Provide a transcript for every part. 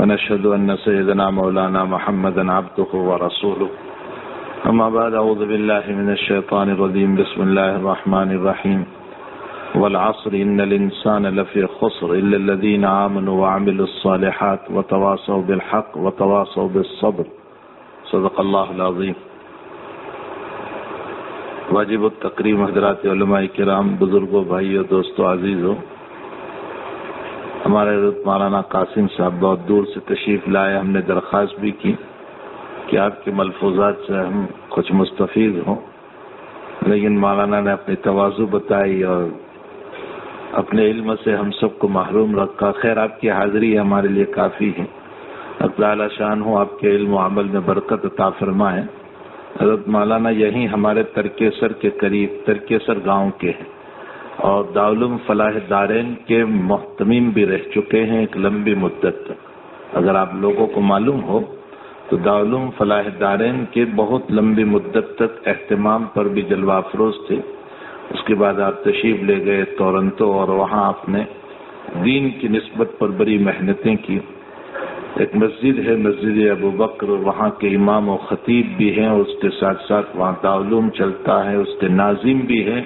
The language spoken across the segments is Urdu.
ونشهد أن سيدنا مولانا محمدا عبده ورسوله. أما بعد، أعوذ بالله من الشيطان الرجيم. بسم الله الرحمن الرحيم. والعصر، إن الإنسان لفي خسر إلا الذين آمنوا وعملوا الصالحات وتواصوا بالحق وتواصوا بالصبر. صدق الله العظيم. واجب التقریم حضرات علماء کرام، بزرگوں، بھائیوں، دوستوں، عزیزوں ہمارے حضرت مولانا قاسم صاحب بہت دور سے تشریف لائے، ہم نے درخواست بھی کی کہ آپ کے ملفوظات سے ہم کچھ مستفید ہوں۔ لیکن مولانا نے اپنی توازو بتائی اور اپنے علم سے ہم سب کو محروم رکھا۔ خیر، آپ کی حاضری ہمارے لیے کافی ہے۔ اقدال شان ہوں آپ کے علم و عمل میں برکت عطا فرمائے۔ حضرت مولانا یہیں ہمارے ترکیسر کے قریب، ترکیسر گاؤں کے ہیں۔ اور داولم فلاح دارین کے محتمیم بھی رہ چکے ہیں ایک لمبی مدت تک۔ اگر آپ لوگوں کو معلوم ہو، تو داولم فلاح دارین کے بہت لمبی مدت تک اہتمام پر بھی جلوہ افروز تھے۔ اس کے بعد آپ تشریف لے گئے تورنتو اور وہاں آپ نے دین کی نسبت پر بڑی محنتیں کی۔ ایک مسجد ہے، مسجد ابو بکر، وہاں کے امام و خطیب بھی ہیں۔ اس کے ساتھ ساتھ وہاں تعلوم چلتا ہے، اس کے ناظم بھی ہیں۔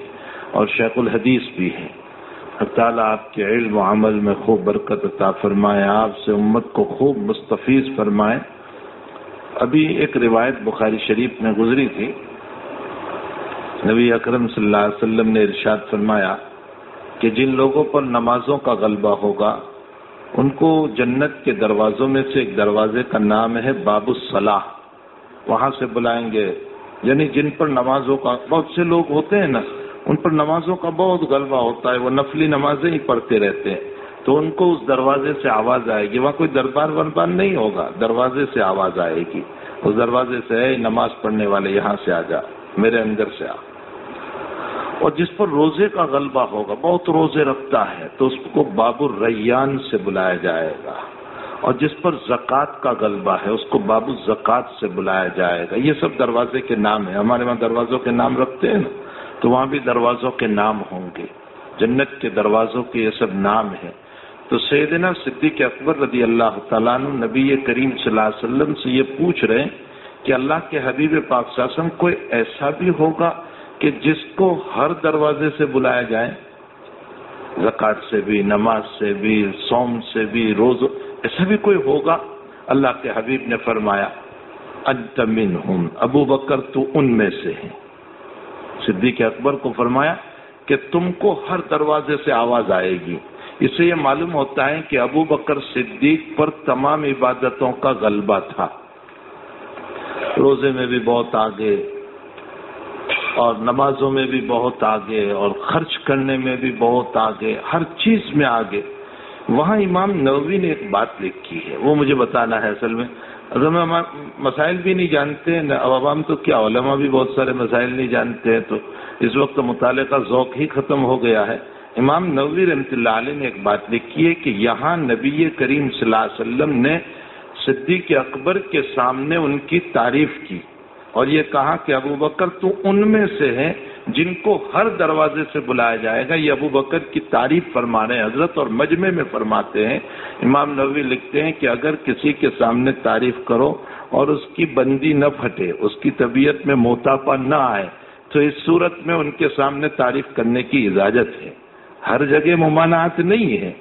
اور شیخ الحدیث بھی ہیں۔ تعالیٰ آپ کے علم و عمل میں خوب برکت عطا فرمائے، آپ سے امت کو خوب مستفیض فرمائے۔ ابھی ایک روایت بخاری شریف میں گزری تھی۔ نبی اکرم صلی اللہ علیہ وسلم نے ارشاد فرمایا کہ جن لوگوں پر نمازوں کا غلبہ ہوگا، ان کو جنت کے دروازوں میں سے ایک دروازے کا نام ہے باب الصلاح۔ وہاں سے بلائیں گے یعنی جن پر نمازوں کا، بہت سے لوگ ہوتے ہیں نا ان پر نمازوں کا بہت غلبہ ہوتا ہے، وہ نفلی نمازیں ہی پڑھتے رہتے ہیں۔ تو ان کو اس دروازے سے آواز آئے گی۔ وہاں کوئی دربار وربار نہیں ہوگا، دروازے سے آواز آئے گی۔ اس دروازے سے نماز پڑھنے والے، یہاں سے آ جا، میرے اندر سے آ۔ اور جس پر روزے کا غلبہ ہوگا، بہت روزے رکھتا ہے، تو اس کو باب الریان سے بلایا جائے گا۔ اور جس پر زکوٰۃ کا غلبہ ہے، اس کو باب الزکات سے بلایا جائے گا۔ یہ سب دروازے کے نام ہیں۔ ہمارے وہاں دروازوں کے نام رکھتے ہیں نا۔ تو وہاں بھی دروازوں کے نام ہوں گے۔ جنت کے دروازوں کے یہ سب نام ہیں۔ تو سیدنا صدیق اکبر رضی اللہ تعالیٰ نبی کریم صلی اللہ علیہ وسلم سے یہ پوچھ رہے کہ اللہ کے حبیب پاک شاسم کوئی ایسا بھی ہوگا کہ جس کو ہر دروازے سے بلایا جائے؟ زکات سے بھی، نماز سے بھی سوم سے بھی روز ایسا بھی کوئی ہوگا؟ اللہ کے حبیب نے فرمایا انتمن ہوں ابو بکر تو ان میں سے ہیں۔ صدیق اکبر کو فرمایا کہ تم کو ہر دروازے سے آواز آئے گی۔ اس سے یہ معلوم ہوتا ہے کہ ابو بکر صدیق پر تمام عبادتوں کا غلبہ تھا۔ روزے میں بھی بہت آگے اور نمازوں میں بھی بہت آگے اور خرچ کرنے میں بھی بہت آگے، ہر چیز میں آگے۔ وہاں امام نووی نے ایک بات لکھی ہے، وہ مجھے بتانا ہے اصل میں۔ اگر میں مسائل بھی نہیں جانتے عوام تو کیا، علماء بھی بہت سارے مسائل نہیں جانتے ہیں، تو اس وقت مطالعے کا ذوق ہی ختم ہو گیا ہے۔ امام نووی رحمۃ اللہ علیہ نے ایک بات لکھی ہے کہ یہاں نبی کریم صلی اللہ علیہ وسلم نے صدیق اکبر کے سامنے ان کی تعریف کی اور یہ کہا کہ ابو بکر تو ان میں سے ہیں جن کو ہر دروازے سے بلایا جائے گا، یہ ابو بکر کی تعریف فرما رہے ہیں حضرت اور مجمع میں فرماتے ہیں۔ امام نبوی لکھتے ہیں کہ اگر کسی کے سامنے تعریف کرو اور اس کی بندی نہ پھٹے، اس کی طبیعت میں موتاپا نہ آئے، تو اس صورت میں ان کے سامنے تعریف کرنے کی اجازت ہے۔ ہر جگہ ممانعات نہیں ہے۔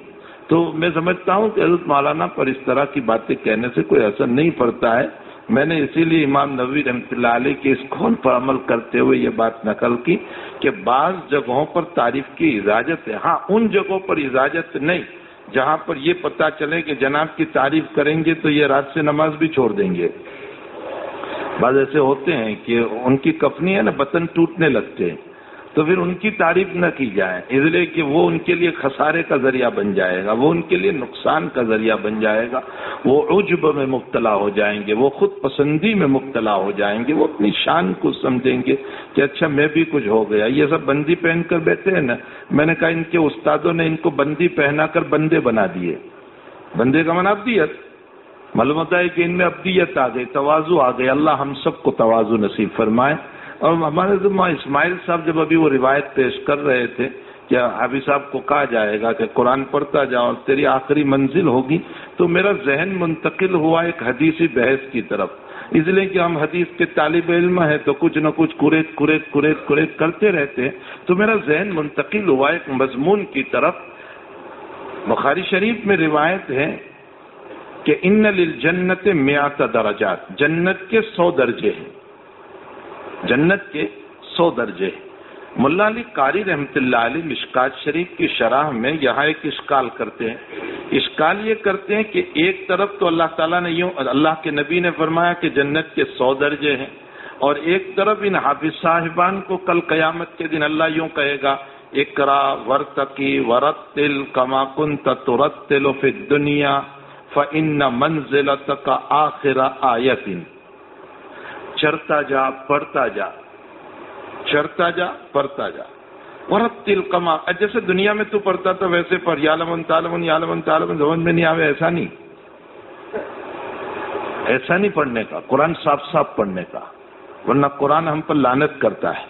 تو میں سمجھتا ہوں کہ حضرت مولانا پر اس طرح کی باتیں کہنے سے کوئی اثر نہیں پڑتا ہے۔ میں نے اسی لیے امام نبی رحمۃ اللہ علیہ کے اس کھول پر عمل کرتے ہوئے یہ بات نقل کی کہ بعض جگہوں پر تعریف کی اجازت ہے۔ ہاں ان جگہوں پر اجازت نہیں، جہاں پر یہ پتا چلے کہ جناب کی تعریف کریں گے تو یہ رات سے نماز بھی چھوڑ دیں گے۔ بعض ایسے ہوتے ہیں کہ ان کی کفنی ہے نا بتن ٹوٹنے لگتے ہیں۔ تو پھر ان کی تعریف نہ کی جائے، اس لیے کہ وہ ان کے لیے خسارے کا ذریعہ بن جائے گا، وہ ان کے لیے نقصان کا ذریعہ بن جائے گا، وہ عجب میں مبتلا ہو جائیں گے، وہ خود پسندی میں مبتلا ہو جائیں گے، وہ اپنی شان کو سمجھیں گے کہ اچھا میں بھی کچھ ہو گیا، یہ سب بندی پہن کر بیٹھے ہیں نا، میں نے کہا ان کے استادوں نے ان کو بندی پہنا کر بندے بنا دیے۔ بندے کا من ابدیت۔ معلوم ہوتا ہے کہ ان میں ابدیت آ گئی توازو آ گئی، اللہ ہم سب کو توازو نصیب فرمائے۔ اور ہمارے اسماعیل صاحب جب ابھی وہ روایت پیش کر رہے تھے کہ حافظ صاحب کو کہا جائے گا کہ قرآن پڑھتا جاؤ اور تیری آخری منزل ہوگی، تو میرا ذہن منتقل ہوا ایک حدیثی بحث کی طرف۔ اس لیے کہ ہم حدیث کے طالب علم ہیں تو کچھ نہ کچھ کریت کریت کریت کریت کرتے رہتے ہیں۔ تو میرا ذہن منتقل ہوا ایک مضمون کی طرف۔ بخاری شریف میں روایت ہے کہ ان للجنت میات درجات، جنت کے سو درجے ہیں۔ جنت کے سو درجے۔ ملا علی قاری رحمت اللہ علیہ مشکات شریف کی شرح میں یہاں ایک اشکال کرتے ہیں۔ اشکال یہ کرتے ہیں کہ ایک طرف تو اللہ تعالیٰ نے یوں اللہ کے نبی نے فرمایا کہ جنت کے سو درجے ہیں اور ایک طرف ان حافظ صاحبان کو کل قیامت کے دن اللہ یوں کہے گا اکرا ورتقی ورت تل کما کن ترت تل دنیا فن منزل کا آخر آیتن۔ چرتا جا پڑھتا جا۔ چرتا جا پڑھتا جا۔ ورت تل کما جیسے دنیا میں تو پڑھتا تھا ویسے پڑھ یا لمن تالمن یا لمن تالمن زمن میں نہیں آوے، ایسا نہیں۔ ایسا نہیں پڑھنے کا، قرآن صاف صاف پڑھنے کا۔ ورنہ قرآن ہم پر لانت کرتا ہے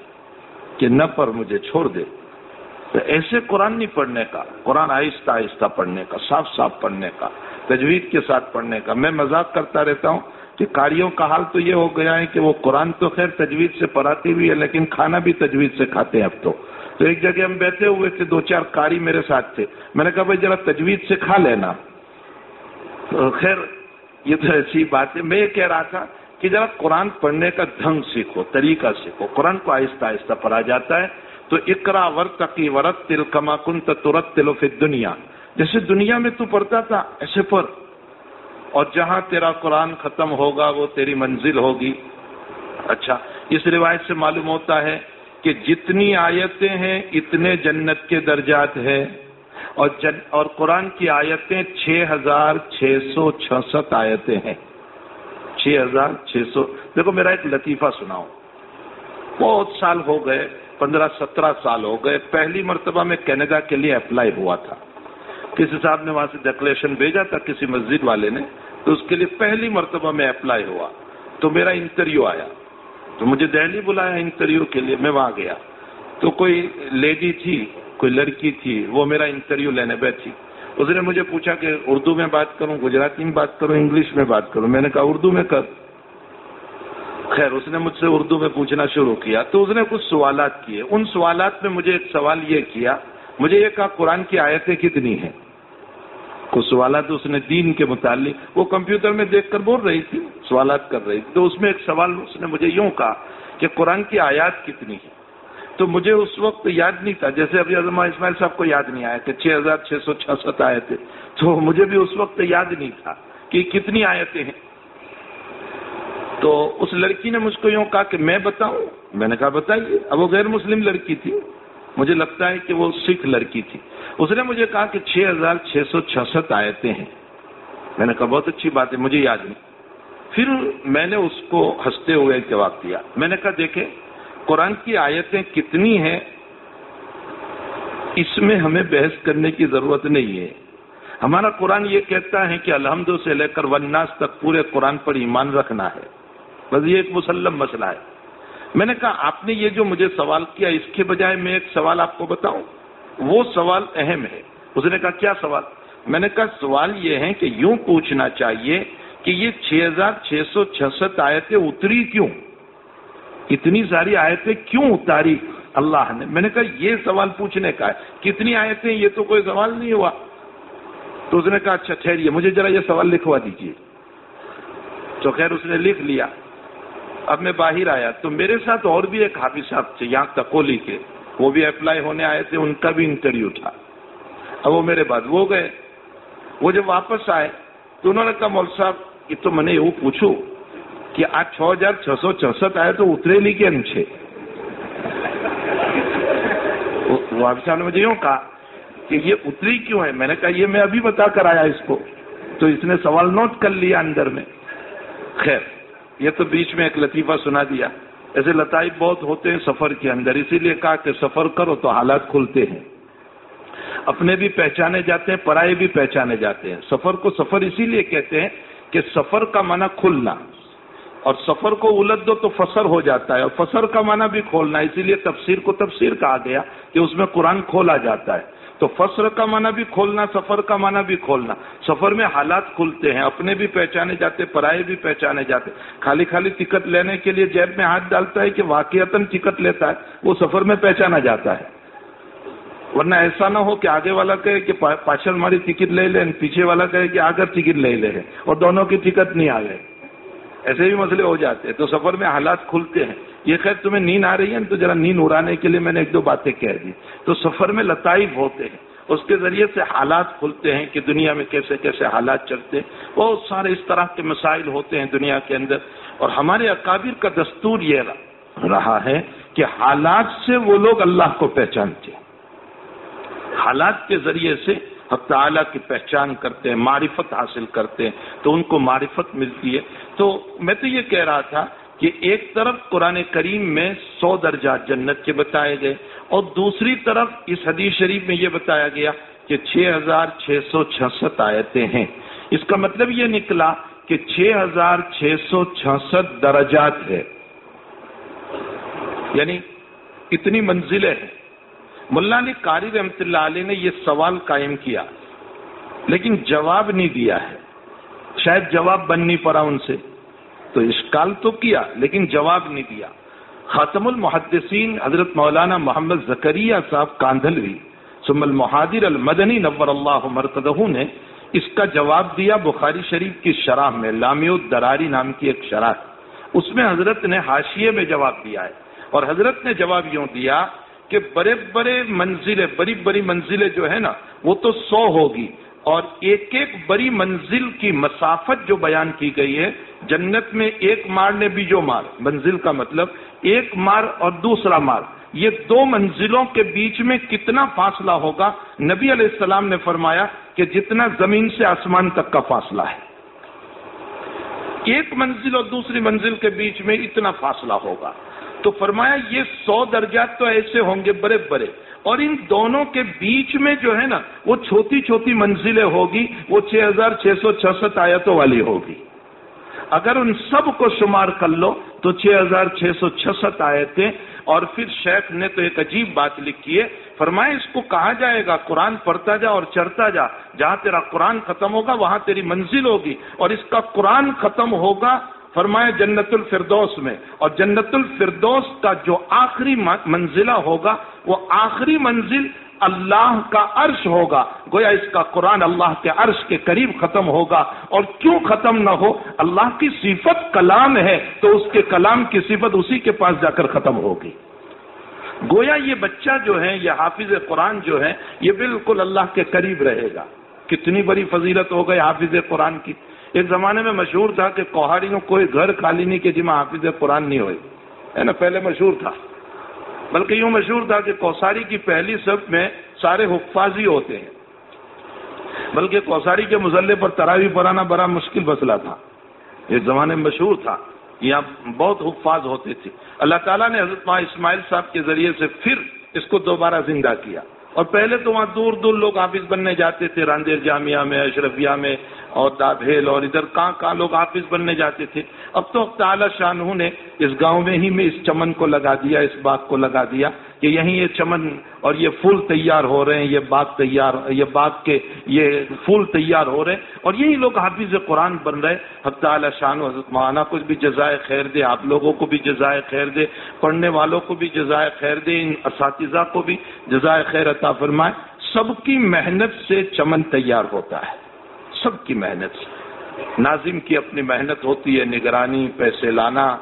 کہ نہ پر، مجھے چھوڑ دے۔ تو ایسے قرآن نہیں پڑھنے کا، قرآن آہستہ آہستہ پڑھنے کا، صاف صاف پڑھنے کا، تجوید کے ساتھ پڑھنے کا۔ میں مذاق کرتا رہتا ہوں کہ کاریوں کا حال تو یہ ہو گیا ہے کہ وہ قرآن تو خیر تجوید سے پڑھاتی ہوئی ہے، لیکن کھانا بھی تجوید سے کھاتے ہیں اب تو۔ تو ایک جگہ ہم بیٹھے ہوئے تھے، دو چار کاری میرے ساتھ تھے۔ میں نے کہا، بھائی، ذرا تجوید سے کھا لینا۔ تو خیر، یہ تو ایسی بات ہے۔ میں یہ کہہ رہا تھا کہ ذرا قرآن پڑھنے کا ڈھنگ سیکھو، طریقہ سیکھو۔ قرآن کو آہستہ آہستہ پڑھا جاتا ہے۔ تو اکرا ورت کی ورت تل کما کن ترت تلو فی دنیا جیسے دنیا میں تو پڑھتا تھا، ایسے پر۔ اور جہاں تیرا قرآن ختم ہوگا وہ تیری منزل ہوگی۔ اچھا اس روایت سے معلوم ہوتا ہے کہ جتنی آیتیں ہیں، اتنے جنت کے درجات ہیں۔ اور جن، اور قرآن کی آیتیں چھ ہزار چھ سو چھسٹھ آیتیں ہیں۔ چھ ہزار چھ سو۔ دیکھو، میرا ایک لطیفہ سناؤ بہت سال ہو گئے، پندرہ سترہ سال ہو گئے۔ پہلی مرتبہ میں کینیڈا کے لیے اپلائی ہوا تھا۔ کسی صاحب نے وہاں سے ڈکلیریشن بھیجا تھا کسی مسجد والے نے، تو اس کے لیے پہلی مرتبہ میں اپلائی ہوا۔ تو میرا انٹرویو آیا۔ تو مجھے دہلی بلایا انٹرویو کے لیے، میں وہاں گیا۔ تو کوئی لیڈی تھی، کوئی لڑکی تھی، وہ میرا انٹرویو لینے بیٹھی۔ اس نے مجھے پوچھا کہ اردو میں بات کروں، گجراتی میں بات کروں، انگلش میں بات کروں؟ میں نے کہا، اردو میں کر۔ خیر، اس نے مجھ سے اردو میں پوچھنا شروع کیا۔ تو اس نے کچھ سوالات کیے۔ ان سوالات میں مجھے ایک سوال یہ کیا مجھے یہ کہا، قرآن کی آیتیں کتنی ہیں؟ کچھ سوالات اس نے دین کے متعلق، وہ کمپیوٹر میں دیکھ کر بول رہی تھی، سوالات کر رہی تھی، تو اس میں ایک سوال اس نے مجھے یوں کہا کہ قرآن کی آیات کتنی ہے تو مجھے اس وقت یاد نہیں تھا، جیسے ابھی ازما اسماعیل صاحب کو یاد نہیں آیا کہ چھ ہزار چھ سو چھسٹھ آئے تھے تو مجھے بھی اس وقت یاد نہیں تھا کہ کتنی آیتیں ہیں۔ تو اس لڑکی نے مجھ کو یوں کہا کہ میں بتاؤں؟ میں نے کہا بتائیے، اب وہ غیر مسلم لڑکی تھی۔ مجھے لگتا ہے کہ وہ سکھ لڑکی تھی۔ اس نے مجھے کہا کہ چھ ہزار چھ سو چھسٹھ آیتیں ہیں۔ میں نے کہا بہت اچھی بات ہے، مجھے یاد نہیں۔ پھر میں نے اس کو ہنستے ہوئے جواب دیا۔ میں نے کہا دیکھیں، قرآن کی آیتیں کتنی ہیں، اس میں ہمیں بحث کرنے کی ضرورت نہیں ہے۔ ہمارا قرآن یہ کہتا ہے کہ الحمد سے لے کر وناس تک پورے قرآن پر ایمان رکھنا ہے۔ بس یہ ایک مسلم مسئلہ ہے۔ میں نے کہا، آپ نے یہ جو مجھے سوال کیا، اس کے بجائے میں ایک سوال آپ کو بتاؤں۔ وہ سوال اہم ہے۔ اس نے کہا، کیا سوال؟ میں نے کہا، سوال یہ ہے کہ یوں پوچھنا چاہیے کہ یہ چھ ہزار چھ سو چھسٹھ آیتیں اتری کیوں؟ اتنی ساری آیتیں کیوں اتاری؟ اللہ نے۔ میں نے کہا، یہ سوال پوچھنے کا ہے۔ کتنی آیتیں؟ یہ تو کوئی سوال نہیں ہوا۔ تو اس نے کہا اچھا ٹھہریے، مجھے ذرا یہ سوال لکھوا دیجیے تو خیر اس نے لکھ لیا۔ اب میں باہر آیا تو میرے ساتھ اور بھی ایک حافظ صاحب تھے، یہاں تکولی کے۔ وہ بھی اپلائی ہونے آئے تھے، ان کا بھی انٹرویو تھا۔ اب وہ میرے بعد وہ گئے۔ وہ جب واپس آئے تو انہوں نے کہا، مول صاحب، یہ تو میں نے یہ پوچھو کہ آج چھ ہزار چھ سو چونسٹھ آئے تو اترے لی کے نیچے؟ حافظ صاحب نے مجھے یوں کہا کہ یہ اتری کیوں ہے؟ میں نے کہا، یہ میں ابھی بتا کر آیا اس کو۔ تو اس نے سوال نوٹ کر لیا اندر میں۔ خیر۔ یہ تو بیچ میں ایک لطیفہ سنا دیا۔ ایسے لطائف بہت ہوتے ہیں سفر کے اندر، اسی لیے کہا کہ سفر کرو تو حالات کھلتے ہیں۔ اپنے بھی پہچانے جاتے ہیں، پرائے بھی پہچانے جاتے ہیں۔ سفر کو سفر اسی لیے کہتے ہیں کہ سفر کا معنی کھلنا۔ اور سفر کو الٹ دو تو فسر ہو جاتا ہے، اور فسر کا معنی بھی کھولنا۔ اسی لیے تفسیر کو تفسیر کہا گیا کہ اس میں قرآن کھولا جاتا ہے۔ تو فسر کا معنی بھی کھولنا، سفر کا معنی بھی کھولنا۔ سفر میں حالات کھلتے ہیں، اپنے بھی پہچانے جاتے، پرائے بھی پہچانے جاتے۔ خالی خالی ٹکٹ لینے کے لیے جیب میں ہاتھ ڈالتا ہے کہ واقعات ٹکٹ لیتا ہے، وہ سفر میں پہچانا جاتا ہے۔ ورنہ ایسا نہ ہو کہ آگے والا کہے کہ پاچل ماری ٹکٹ لے لیں، پیچھے والا کہے کہ آگر ٹکٹ لے لے اور دونوں کی ٹکٹ نہیں آ گئے۔ ایسے بھی مسئلے ہو جاتے ہیں۔ تو سفر میں حالات کھلتے ہیں۔ یہ خیر تمہیں نیند آ رہی ہے، تو ذرا نیند اڑانے کے لیے میں نے ایک دو باتیں کہہ دی۔ تو سفر میں لطائف ہوتے ہیں۔ اس کے ذریعے سے حالات کھلتے ہیں کہ دنیا میں کیسے کیسے حالات چلتے ہیں۔ بہت سارے اس طرح کے مسائل ہوتے ہیں دنیا کے اندر۔ اور ہمارے اکابر کا دستور یہ رہا ہے کہ حالات سے وہ لوگ اللہ کو پہچانتے ہیں۔ حالات کے ذریعے سے حق تعالیٰ کی پہچان کرتے ہیں، معرفت حاصل کرتے ہیں۔ تو ان کو معرفت ملتی ہے۔ تو میں تو یہ کہہ رہا تھا کہ ایک طرف قرآن کریم میں سو درجات جنت کے بتائے گئے اور دوسری طرف اس حدیث شریف میں یہ بتایا گیا کہ چھ ہزار چھ سو چھسٹھ آیتیں ہیں۔ اس کا مطلب یہ نکلا کہ چھ ہزار چھ سو چھسٹھ درجات ہے۔ یعنی اتنی منزلیں ہیں۔ ملا نے قاری رحمت اللہ علیہ نے یہ سوال قائم کیا، لیکن جواب نہیں دیا ہے۔ شاید جواب بن نہیں پڑا ان سے۔ تو اشکال تو کیا، لیکن جواب نہیں دیا۔ خاتم المحدثین حضرت مولانا محمد زکریہ صاحب کاندھلوی سم المحادر المدنی نور اللہ مرتدہ نے اس کا جواب دیا بخاری شریف کی شرح میں لامی الدراری نام کی ایک شرح۔ اس میں حضرت نے حاشیے میں جواب دیا ہے۔ اور حضرت نے جواب یوں دیا کہ بڑے بڑے منزلیں، بڑی بڑی منزلیں جو ہے نا، وہ تو سو ہوگی۔ اور ایک ایک بڑی منزل کی مسافت جو بیان کی گئی ہے، جنت میں ایک مار نے بھی جو مار، منزل کا مطلب ایک مار اور دوسرا مار۔ یہ دو منزلوں کے بیچ میں کتنا فاصلہ ہوگا؟ نبی علیہ السلام نے فرمایا کہ جتنا زمین سے آسمان تک کا فاصلہ ہے۔ ایک منزل اور دوسری منزل کے بیچ میں اتنا فاصلہ ہوگا۔ تو فرمایا یہ سو درجات تو ایسے ہوں گے، بڑے بڑے۔ اور ان دونوں کے بیچ میں جو ہے نا، وہ چھوٹی چھوٹی منزلیں ہوگی، وہ چھ ہزار چھ سو چھسٹھ آیتوں والی ہوگی۔ اگر ان سب کو شمار کر لو تو چھ ہزار چھ سو چھسٹھ آیتیں۔ اور پھر شیخ نے تو ایک عجیب بات لکھی ہے فرمایا اس کو کہا جائے گا؟ قرآن پڑھتا جا اور چڑھتا جا۔ جہاں تیرا قرآن ختم ہوگا، وہاں تیری منزل ہوگی۔ اور اس کا قرآن ختم ہوگا فرمایا جنت الفردوس میں۔ اور جنت الفردوس کا جو آخری منزلہ ہوگا، وہ آخری منزل اللہ کا عرش ہوگا۔ گویا اس کا قرآن اللہ کے عرش کے قریب ختم ہوگا۔ اور کیوں ختم نہ ہو؟ اللہ کی صفت کلام ہے، تو اس کے کلام کی صفت اسی کے پاس جا کر ختم ہوگی۔ گویا یہ بچہ جو ہے، یہ حافظ قرآن جو ہے، یہ بالکل اللہ کے قریب رہے گا۔ کتنی بڑی فضیلت ہو گئی حافظ قرآن کی۔ ایک زمانے میں مشہور تھا کہ کوہاڑی میں کوئی گھر خالی نہیں، کہ جی جمع حافظ قرآن نہیں ہوئی ہے نا، پہلے مشہور تھا۔ بلکہ یوں مشہور تھا کہ کوساری کی پہلی سب میں سارے حفاظی ہوتے ہیں۔ بلکہ کوساری کے مزلے پر تراوی پڑھانا بڑا مشکل مسئلہ تھا۔ ایک زمانے میں مشہور تھا۔ یہاں بہت حفاظ ہوتے تھے۔ اللہ تعالیٰ نے حضرت ماں اسماعیل صاحب کے ذریعے سے پھر اس کو دوبارہ زندہ کیا۔ اور پہلے تو وہاں دور دور لوگ حافظ بننے جاتے تھے راندیر جامعہ میں، اشرفیہ میں۔ اور دابھیل اور ادھر کہاں کہاں لوگ حافظ بننے جاتے تھے۔ اب تو تعالی شاہ نے اس گاؤں میں ہی میں اس چمن کو لگا دیا، اس باغ کو لگا دیا کہ یہیں یہ چمن اور یہ پھول تیار ہو رہے ہیں، یہ باغ تیار، یہ باغ کے یہ پھول تیار ہو رہے ہیں۔ اور یہی لوگ حافظ قرآن بن رہے حق تعالی شان و حضرت مانا کو بھی جزائے خیر دے، آپ لوگوں کو بھی جزائے خیر دے، پڑھنے والوں کو بھی جزائے خیر دے، ان اساتذہ کو بھی جزائے خیر عطا فرمائے۔ سب کی محنت سے چمن تیار ہوتا ہے۔ سب کی محنت سے۔ ناظم کی اپنی محنت ہوتی ہے، نگرانی، پیسے لانا،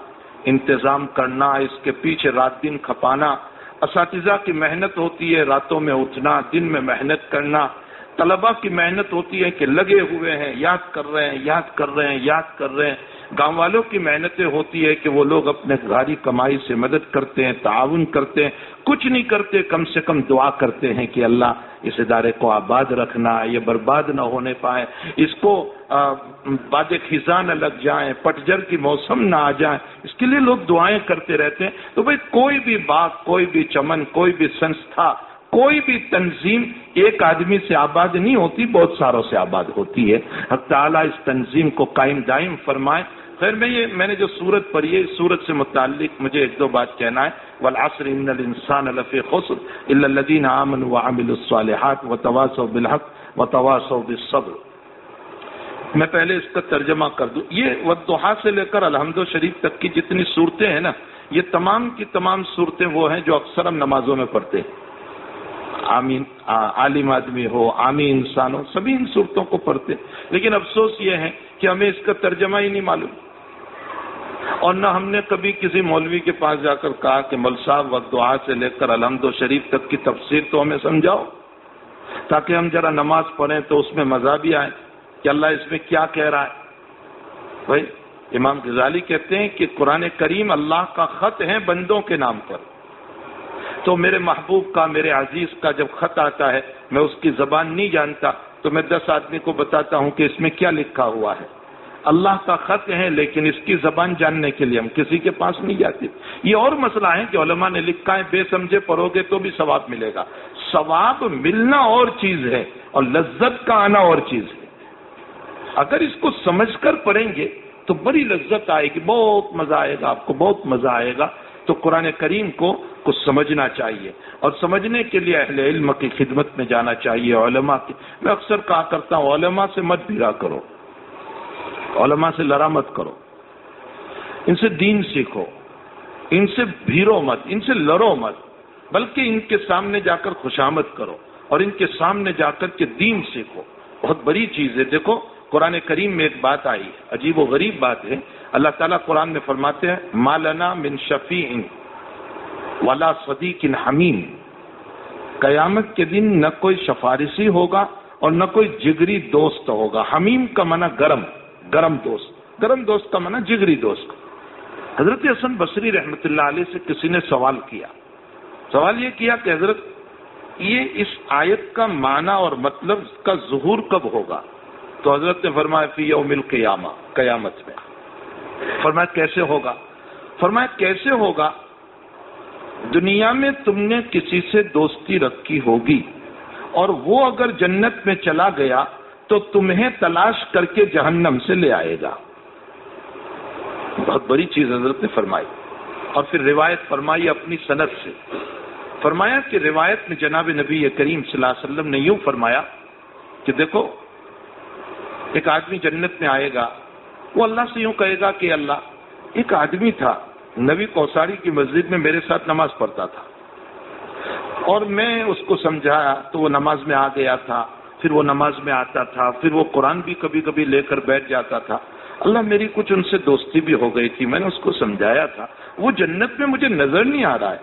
انتظام کرنا، اس کے پیچھے رات دن کھپانا۔ اساتذہ کی محنت ہوتی ہے، راتوں میں اٹھنا، دن میں محنت کرنا۔ طلبا کی محنت ہوتی ہے کہ لگے ہوئے ہیں، یاد کر رہے ہیں، یاد کر رہے ہیں، یاد کر رہے ہیں۔ گاؤں والوں کی محنتیں ہوتی ہے کہ وہ لوگ اپنے گھاری کمائی سے مدد کرتے ہیں، تعاون کرتے ہیں۔ کچھ نہیں کرتے، کم سے کم دعا کرتے ہیں کہ اللہ اس ادارے کو آباد رکھنا، یہ برباد نہ ہونے پائے اس کو باد خزاں نہ لگ جائیں، پٹجر کی موسم نہ آ جائیں۔ اس کے لیے لوگ دعائیں کرتے رہتے ہیں۔ تو بھائی، کوئی بھی باغ، کوئی بھی چمن، کوئی بھی سنستھا، کوئی بھی تنظیم ایک آدمی سے آباد نہیں ہوتی، بہت ساروں سے آباد ہوتی ہے۔ حق تعالیٰ اس تنظیم کو قائم دائم فرمائے۔ خیر، میں یہ میں نے جو سورت پڑھی ہے سورت سے متعلق مجھے ایک دو بات کہنا ہے۔ والعصر ان الانسان لفی خسر الا الذين امنوا وعملوا الصالحات وتواصوا بالحق وتواصوا بالصبر۔ میں پہلے اس کا ترجمہ کر دوں۔ یہ ودوحا سے لے کر الحمد شریف تک کی جتنی صورتیں ہیں نا، یہ تمام کی تمام صورتیں وہ ہیں جو اکثر ہم نمازوں میں پڑھتے ہیں۔ آمین عالم آدمی ہو، عامی انسان ہو، سبھی ان صورتوں کو پڑھتے لیکن افسوس یہ ہے کہ ہمیں اس کا ترجمہ ہی نہیں معلوم۔ اور نہ ہم نے کبھی کسی مولوی کے پاس جا کر کہا کہ مل صاحب و دعا سے لے کر الحمد و شریف تک کی تفسیر تو ہمیں سمجھاؤ۔ تاکہ ہم ذرا نماز پڑھیں تو اس میں مزہ بھی آئے کہ اللہ اس میں کیا کہہ رہا ہے۔ بھائی، امام غزالی کہتے ہیں کہ قرآن کریم اللہ کا خط ہے بندوں کے نام پر۔ تو میرے محبوب کا، میرے عزیز کا جب خط آتا ہے، میں اس کی زبان نہیں جانتا، تو میں دس آدمی کو بتاتا ہوں کہ اس میں کیا لکھا ہوا ہے۔ اللہ کا خط ہے، لیکن اس کی زبان جاننے کے لیے ہم کسی کے پاس نہیں جاتے۔ یہ اور مسئلہ ہے کہ علماء نے لکھا ہے، بے سمجھے پڑھو گے تو بھی ثواب ملے گا۔ ثواب ملنا اور چیز ہے اور لذت کا آنا اور چیز ہے۔ اگر اس کو سمجھ کر پڑھیں گے تو بڑی لذت آئے گی، بہت مزہ آئے گا، آپ کو بہت مزہ آئے گا۔ تو قرآن کریم کو کچھ سمجھنا چاہیے اور سمجھنے کے لیے اہل علم کی خدمت میں جانا چاہیے، علماء کی۔ میں اکثر کہا کرتا ہوں، علماء سے مت بھیڑا کرو۔ علماء سے لڑا مت کرو۔ ان سے دین سیکھو۔ ان سے بھیڑو مت، ان سے لڑو مت، بلکہ ان کے سامنے جا کر خوشامد کرو اور ان کے سامنے جا کر کے دین سیکھو۔ بہت بڑی چیز ہے۔ دیکھو، قرآن کریم میں ایک بات آئی عجیب و غریب بات ہے۔ اللہ تعالیٰ قرآن میں فرماتے ہیں مالنا من شفیع ولا صدیق حمیم. قیامت کے دن نہ کوئی سفارشی ہوگا اور نہ کوئی جگری دوست ہوگا۔ حمیم کا منع گرم۔ گرم دوست گرم دوست کا منع جگری دوست۔ حضرت حسن بصری رحمت اللہ علیہ سے کسی نے سوال کیا۔ سوال یہ کیا کہ حضرت، یہ اس آیت کا معنی اور مطلب کا ظہور کب ہوگا؟ تو حضرت نے فرمایا، فی یوم القیامہ، قیامت میں۔ فرمایا، کیسے ہوگا؟ فرمایا، کیسے ہوگا؟ دنیا میں تم نے کسی سے دوستی رکھی ہوگی اور وہ اگر جنت میں چلا گیا تو تمہیں تلاش کر کے جہنم سے لے آئے گا۔ بہت بڑی چیز حضرت نے فرمائی۔ اور پھر روایت فرمائی اپنی صنعت سے۔ فرمایا کہ روایت میں جناب نبی کریم صلی اللہ علیہ وسلم نے یوں فرمایا کہ دیکھو، ایک آدمی جنت میں آئے گا۔ وہ اللہ سے یوں کہے گا کہ اللہ، ایک آدمی تھا، نبی کوساری کی مسجد میں میرے ساتھ نماز پڑھتا تھا۔ اور میں اس کو سمجھایا تو وہ نماز میں آ گیا تھا۔ پھر وہ نماز میں آتا تھا، پھر وہ قرآن بھی کبھی کبھی لے کر بیٹھ جاتا تھا۔ اللہ میری کچھ ان سے دوستی بھی ہو گئی تھی، میں نے اس کو سمجھایا تھا۔ وہ جنت میں مجھے نظر نہیں آ رہا ہے۔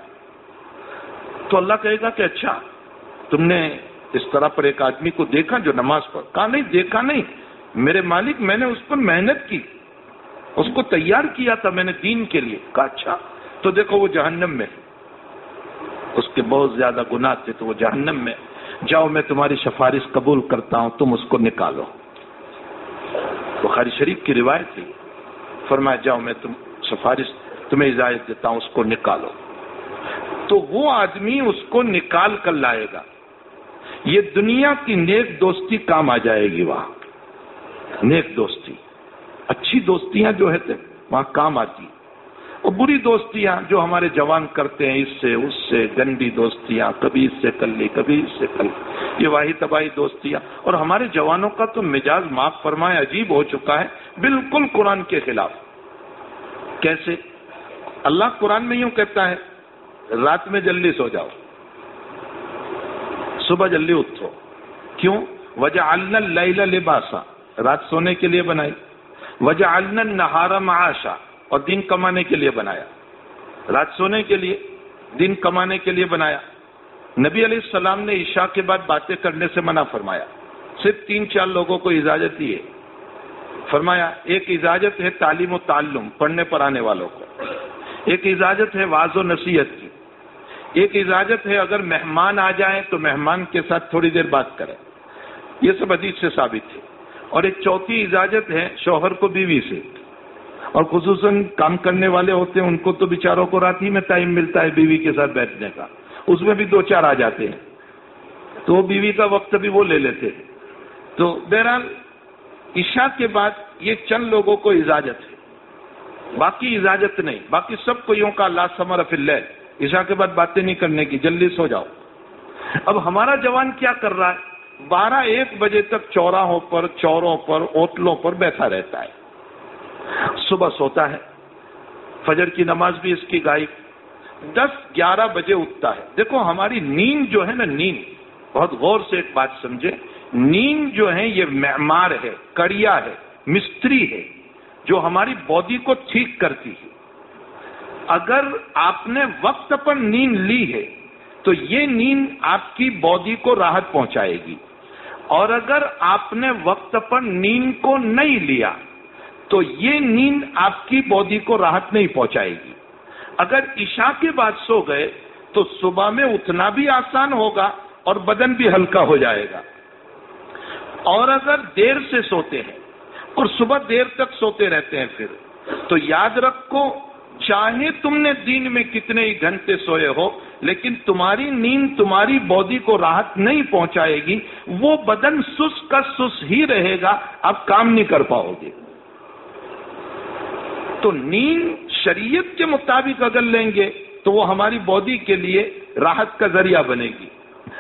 تو اللہ کہے گا کہ اچھا تم نے اس طرح پر ایک آدمی کو دیکھا جو نماز پڑھ؟ کہا، نہیں، دیکھا نہیں۔ میرے مالک، میں نے اس پر محنت کی۔ اس کو تیار کیا تھا میں نے دین کے لیے۔ کہا اچھا تو دیکھو وہ جہنم میں۔ اس کے بہت زیادہ گناہ تھے تو وہ جہنم میں۔ جاؤ میں تمہاری سفارش قبول کرتا ہوں، تم اس کو نکالو۔ بخاری شریف کی روایت تھی، فرمایا، جاؤ میں تم سفارش تمہیں اجازت دیتا ہوں، اس کو نکالو۔ تو وہ آدمی اس کو نکال کر لائے گا۔ یہ دنیا کی نیک دوستی کام آ جائے گی وہاں۔ نیک دوستی۔ اچھی دوستیاں جو ہے وہاں کام آتی۔ اور بری دوستیاں جو ہمارے جوان کرتے ہیں، اس سے اس سے، گندی دوستیاں، کبھی اس سے کر لی کبھی اس سے کر لی یہ واحد تباہی دوستیاں۔ اور ہمارے جوانوں کا تو مزاج معاف فرمائے عجیب ہو چکا ہے، بالکل قرآن کے خلاف۔ کیسے؟ اللہ قرآن میں یوں کہتا ہے، رات میں جلدی سو جاؤ، صبح جلدی اٹھو۔ کیوں؟ وجہ اللہ لباسا۔ رات سونے کے لیے بنائی۔ وجہ الن نہارا معاشا۔ اور دن کمانے کے لیے بنایا۔ رات سونے کے لیے دن کمانے کے لیے بنایا۔ نبی علیہ السلام نے عشاء کے بعد باتیں کرنے سے منع فرمایا۔ صرف تین چار لوگوں کو اجازت دی ہے۔ فرمایا، ایک اجازت ہے تعلیم و تعلم پڑھنے پر آنے والوں کو۔ ایک اجازت ہے واض و نصیحت کی۔ ایک اجازت ہے اگر مہمان آ جائیں تو مہمان کے ساتھ تھوڑی دیر بات کریں۔ یہ سب حدیث سے ثابت ہے۔ اور ایک چوتھی اجازت ہے شوہر کو بیوی سے۔ اور خصوصاً کام کرنے والے ہوتے ہیں، ان کو تو بیچاروں کو رات ہی میں ٹائم ملتا ہے بیوی کے ساتھ بیٹھنے کا۔ اس میں بھی دو چار آ جاتے ہیں۔ تو بیوی کا وقت بھی وہ لے لیتے ہیں۔ تو بہرحال عشاء کے بعد یہ چند لوگوں کو اجازت ہے۔ باقی اجازت نہیں، باقی سب کو یوں کا اللہ سمر فلح عشاء کے بعد باتیں نہیں کرنے کی، جلدی سو جاؤ۔ اب ہمارا جوان کیا کر رہا ہے؟ بارہ ایک بجے تک چوراہوں پر، چوروں پر اوٹلوں پر بیٹھا رہتا ہے۔ صبح سوتا ہے، فجر کی نماز بھی اس کی گائے دس گیارہ بجے اٹھتا ہے۔ دیکھو، ہماری نیند جو ہے نا، نیند۔ بہت غور سے ایک بات سمجھے نیند جو ہے، یہ معمار ہے، کڑیا ہے، مستری ہے، جو ہماری باڈی کو ٹھیک کرتی ہے۔ اگر آپ نے وقت پر نیند لی ہے، تو یہ نیند آپ کی باڈی کو راحت پہنچائے گی۔ اور اگر آپ نے وقت پر نیند کو نہیں لیا تو یہ نیند آپ کی باڈی کو راحت نہیں پہنچائے گی۔ اگر عشاء کے بعد سو گئے، تو صبح میں اٹھنا بھی آسان ہوگا اور بدن بھی ہلکا ہو جائے گا۔ اور اگر دیر سے سوتے ہیں اور صبح دیر تک سوتے رہتے ہیں پھر، تو یاد رکھو، چاہے تم نے دن میں کتنے ہی گھنٹے سوئے ہو، لیکن تمہاری نیند تمہاری باڈی کو راحت نہیں پہنچائے گی، وہ بدن سس کا سس ہی رہے گا، آپ کام نہیں کر پاؤ گے۔ تو نیند شریعت کے مطابق اگر لیں گے تو وہ ہماری باڈی کے لیے راحت کا ذریعہ بنے گی۔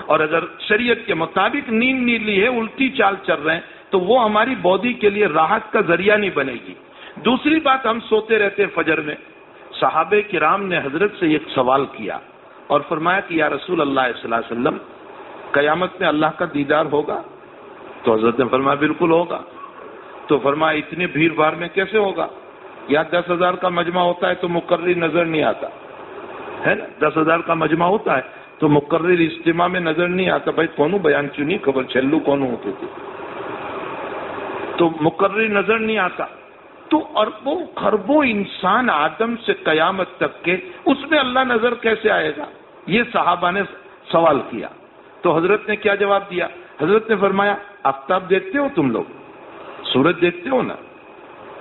اور اگر شریعت کے مطابق نیند نہیں لی ہے، الٹی چال چل رہے ہیں، تو وہ ہماری باڈی کے لیے راحت کا ذریعہ نہیں بنے گی۔ دوسری بات، ہم سوتے رہتے فجر میں۔ صحابہ کرام نے حضرت سے ایک سوال کیا اور فرمایا کہ یا رسول اللہ صلی اللہ علیہ وسلم، قیامت میں اللہ کا دیدار ہوگا؟ تو حضرت نے فرمایا، بالکل ہوگا۔ تو فرمایا، اتنی بھیڑ بھاڑ میں کیسے ہوگا؟ یا دس ہزار کا مجمع ہوتا ہے تو مقرری نظر نہیں آتا۔ ہے نا؟ دس ہزار کا مجمع ہوتا ہے تو مقرر اجتماع میں نظر نہیں آتا۔ بھائی کون بیان چنی خبر چلو کون ہوتے تھے تو مقرر نظر نہیں آتا۔ تو اربوں خربوں انسان آدم سے قیامت تک کے اس میں اللہ نظر کیسے آئے گا؟ یہ صحابہ نے سوال کیا۔ تو حضرت نے کیا جواب دیا؟ حضرت نے فرمایا، آفتاب دیکھتے ہو تم لوگ؟ سورج دیکھتے ہو نا؟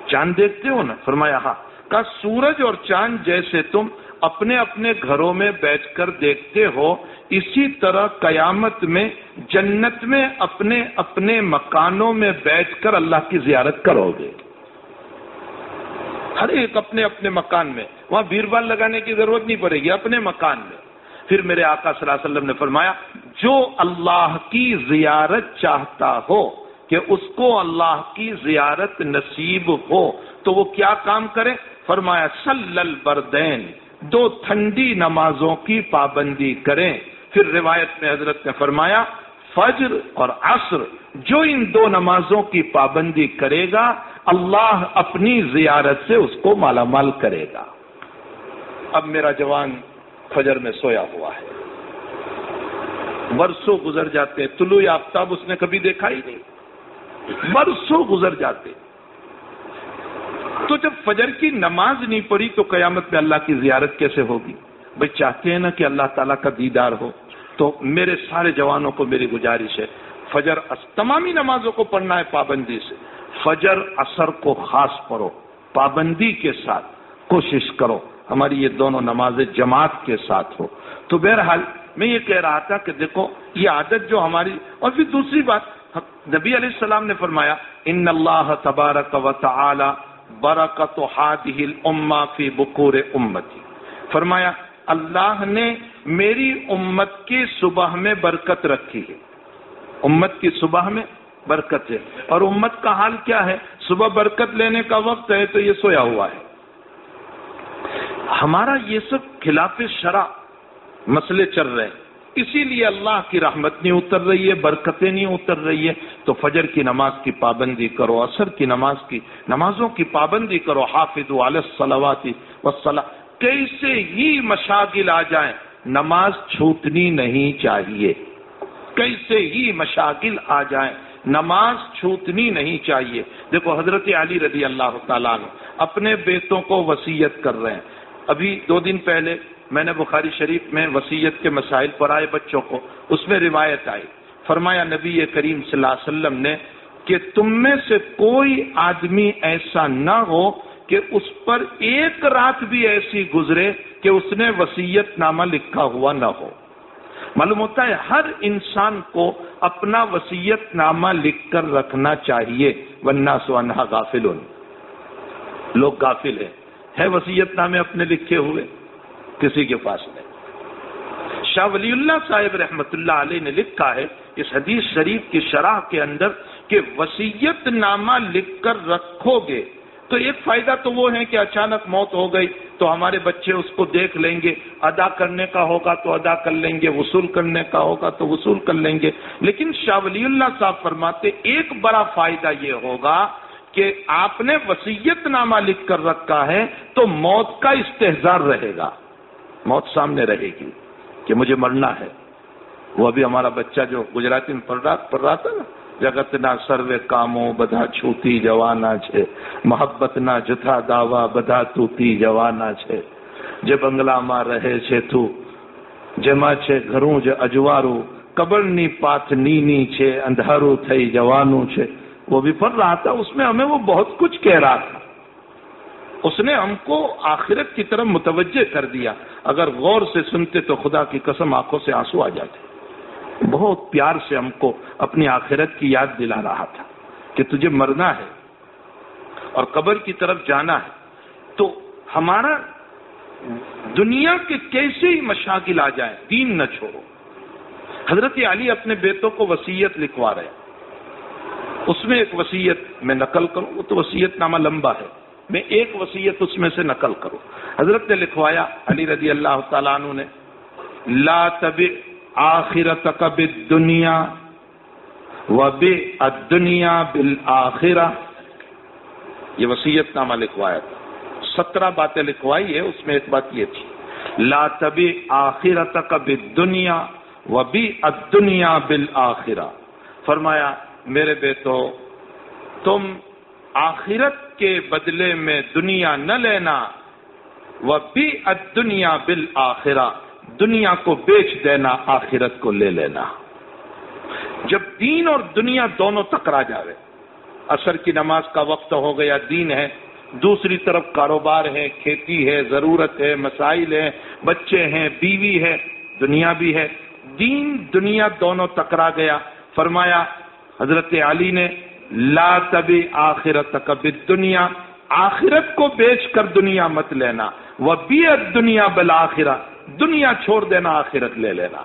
چاند دیکھتے ہو نا؟ فرمایا ہاں۔ کا سورج اور چاند جیسے تم اپنے اپنے گھروں میں بیٹھ کر دیکھتے ہو، اسی طرح قیامت میں، جنت میں اپنے اپنے مکانوں میں بیٹھ کر اللہ کی زیارت کرو گے۔ ہر ایک اپنے اپنے مکان میں۔ وہاں بھیڑ بھاڑ لگانے کی ضرورت نہیں پڑے گی، اپنے مکان میں۔ پھر میرے آقا صلی اللہ علیہ وسلم نے فرمایا، جو اللہ کی زیارت چاہتا ہو کہ اس کو اللہ کی زیارت نصیب ہو تو وہ کیا کام کرے؟ فرمایا سل البردین، دو ٹھنڈی نمازوں کی پابندی کریں۔ پھر روایت میں حضرت نے فرمایا، فجر اور عصر جو ان دو نمازوں کی پابندی کرے گا، اللہ اپنی زیارت سے اس کو مالا مال کرے گا۔ اب میرا جوان فجر میں سویا ہوا ہے۔ برسوں گزر جاتے طلوع آفتاب اس نے کبھی دیکھا ہی نہیں۔ برسوں گزر جاتے۔ تو جب فجر کی نماز نہیں پڑی تو قیامت میں اللہ کی زیارت کیسے ہوگی؟ بھائی چاہتے ہیں نا کہ اللہ تعالیٰ کا دیدار ہو۔ تو میرے سارے جوانوں کو میری گزارش ہے، فجر تمامی نمازوں کو پڑھنا ہے پابندی سے۔ فجر اثر کو خاص پڑھو، پابندی کے ساتھ کوشش کرو۔ ہماری یہ دونوں نمازیں جماعت کے ساتھ ہو۔ تو بہرحال میں یہ کہہ رہا تھا کہ دیکھو، یہ عادت جو ہماری، اور پھر دوسری بات نبی علیہ السلام نے فرمایا ان اللہ تبارک و تعالی برکت اما فی بکور امتی فرمایا، اللہ نے میری امت کی صبح میں برکت رکھی ہے. امت کی صبح میں برکت ہے. اور امت کا حال کیا ہے؟ صبح برکت لینے کا وقت ہے تو یہ سویا ہوا ہے. ہمارا یہ سب خلاف شرع مسئلے چل رہے ہیں. اسی لیے اللہ کی رحمت نہیں اتر رہی ہے، برکتیں نہیں اتر رہی ہے۔ تو فجر کی نماز کی پابندی کرو اثر کی نماز کی، نمازوں کی پابندی کرو۔ حافظ والواتی وسلم کیسے ہی مشاغل آ جائیں، نماز چھوٹنی نہیں چاہیے۔ کیسے ہی مشاغل آ جائیں، نماز چھوٹنی نہیں چاہیے۔ دیکھو، حضرت علی رضی اللہ تعالیٰ نے اپنے بیٹوں کو وسیعت کر رہے ہیں۔ ابھی دو دن پہلے میں نے بخاری شریف میں وسیعت کے مسائل پڑھائے بچوں کو، اس میں روایت آئی۔ فرمایا نبی کریم صلی اللہ علیہ وسلم نے کہ تم میں سے کوئی آدمی ایسا نہ ہو کہ اس پر ایک رات بھی ایسی گزرے کہ اس نے وسیعت نامہ لکھا ہوا نہ ہو۔ معلوم ہوتا ہے ہر انسان کو اپنا وسیعت نامہ لکھ کر رکھنا چاہیے۔ ورنہ سوانہ غافل لوگ غافل ہیں۔ ہے وسیعت نامے اپنے لکھے ہوئے؟ کسی کے پاس نہیں۔ شاہ ولی اللہ صاحب رحمت اللہ علیہ نے لکھا ہے اس حدیث شریف کی شرح کے اندر کہ وسیعت نامہ لکھ کر رکھو گے۔ تو ایک فائدہ تو وہ ہے کہ اچانک موت ہو گئی تو ہمارے بچے اس کو دیکھ لیں گے، ادا کرنے کا ہوگا تو ادا کر لیں گے، وصول کرنے کا ہوگا تو وصول کر لیں گے۔ لیکن شاہ ولی اللہ صاحب فرماتے ایک بڑا فائدہ یہ ہوگا کہ آپ نے وسیعت نامہ لکھ کر رکھا ہے تو موت کا استحزار رہے گا۔ موت سامنے رہے گی کہ مجھے مرنا ہے۔ وہ ابھی ہمارا بچہ جو گجراتی میں پڑھ رہا تھا نا، جگت نہ سروے کاموں، بدھا چھوتی جوانا چھے۔ محبت نہ جتھا داوا بدھا توتی جوانا چھے۔ جے بنگلہ ماں رہے چھے تو جما چھے گھروں، جے اجوارو قبر نی پات نی چھے اندھارو تھئی جوانو چھے۔ وہ بھی پڑھ رہا تھا، اس میں ہمیں وہ بہت کچھ کہہ رہا تھا۔ اس نے ہم کو آخرت کی طرف متوجہ کر دیا۔ اگر غور سے سنتے تو خدا کی قسم آنکھوں سے آنسو آ جاتے۔ بہت پیار سے ہم کو اپنی آخرت کی یاد دلا رہا تھا کہ تجھے مرنا ہے اور قبر کی طرف جانا ہے۔ تو ہمارا دنیا کے کیسے ہی مشاغل آ جائیں، دین نہ چھوڑو۔ حضرت علی اپنے بیٹوں کو وسیعت لکھوا رہے اس میں ایک وسیعت میں نقل کروں، وہ تو وسیعت نامہ لمبا ہے۔ میں ایک وسیعت اس میں سے نقل کروں۔ حضرت نے لکھوایا، علی رضی اللہ تعالیٰ عنہ نے، لا طبی آخرت کب دنیا و بے دنیا بل یہ وسیعت نامہ لکھوایا تھا۔ سترہ باتیں لکھوائی ہے اس میں ایک بات یہ تھی۔ لا تبی آخرت کب دنیا و بھی دنیا بل فرمایا، میرے بیٹو، تم آخرت کے بدلے میں دنیا نہ لینا۔ وہ بھی دنیا بل دنیا کو بیچ دینا، آخرت کو لے لینا۔ جب دین اور دنیا دونوں ٹکرا جاوے اثر کی نماز کا وقت ہو گیا، دین ہے، دوسری طرف کاروبار ہے، کھیتی ہے، ضرورت ہے، مسائل ہے بچے ہیں، بیوی ہے، دنیا بھی ہے۔ دین دنیا دونوں ٹکرا گیا۔ فرمایا، حضرت علی نے لا تبھی آخرت کبھی دنیا آخرت کو بیچ کر دنیا مت لینا وہ بھی دنیا بلا دنیا چھوڑ دینا، آخرت لے لینا۔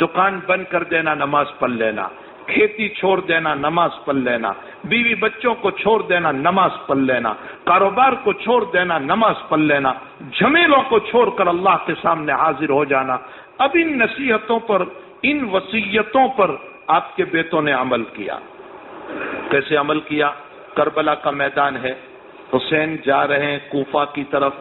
دکان بند کر دینا، نماز پڑھ لینا۔ کھیتی چھوڑ دینا، نماز پڑھ لینا۔ بیوی بچوں کو چھوڑ دینا، نماز پڑھ لینا۔ کاروبار کو چھوڑ دینا، نماز پڑھ لینا۔ جھمیلوں کو چھوڑ کر اللہ کے سامنے حاضر ہو جانا۔ اب ان نصیحتوں پر، ان وسیعتوں پر آپ کے بیٹوں نے عمل کیا۔ کیسے عمل کیا؟ کربلا کا میدان ہے۔ حسین جا رہے ہیں کوفہ کی طرف۔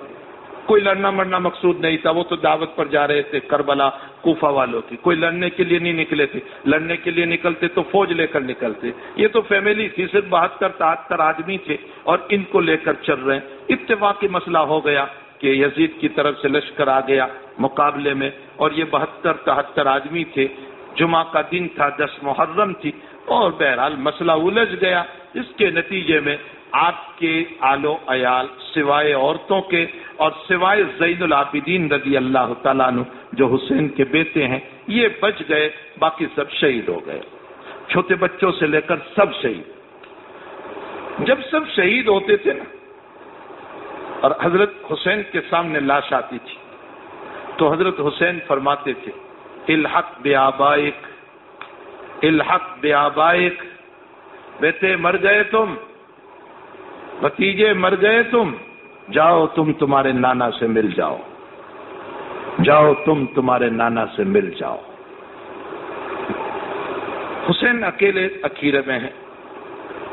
کوئی لڑنا مرنا مقصود نہیں تھا، وہ تو دعوت پر جا رہے تھے کربلا کوفہ والوں کی۔ کوئی لڑنے کے لیے نہیں نکلے تھے۔ لڑنے کے لیے نکلتے تو فوج لے کر نکلتے۔ یہ تو فیملی تھی، صرف بہتر تہتر آدمی تھے اور ان کو لے کر چل رہے ہیں۔ اتفاقی مسئلہ ہو گیا کہ یزید کی طرف سے لشکر آ گیا مقابلے میں اور یہ بہتر تہتر آدمی تھے۔ جمعہ کا دن تھا، دس محرم تھی۔ اور بہرحال مسئلہ الجھ گیا۔ اس کے نتیجے میں آپ کے آلو عیال، سوائے عورتوں کے اور سوائے زید العابدین رضی اللہ تعالیٰ عنہ، جو حسین کے بیٹے ہیں، یہ بچ گئے، باقی سب شہید ہو گئے۔ چھوٹے بچوں سے لے کر سب شہید۔ جب سب شہید ہوتے تھے نا، اور حضرت حسین کے سامنے لاش آتی تھی، تو حضرت حسین فرماتے تھے، الحق بے آبائک الحق بے آبائک بیٹے مر گئے تم بتیجے مر گئے تم، جاؤ تم تمہارے نانا سے مل جاؤ جاؤ تم تمہارے نانا سے مل جاؤ۔ حسین اکیلے اکیرے میں ہیں۔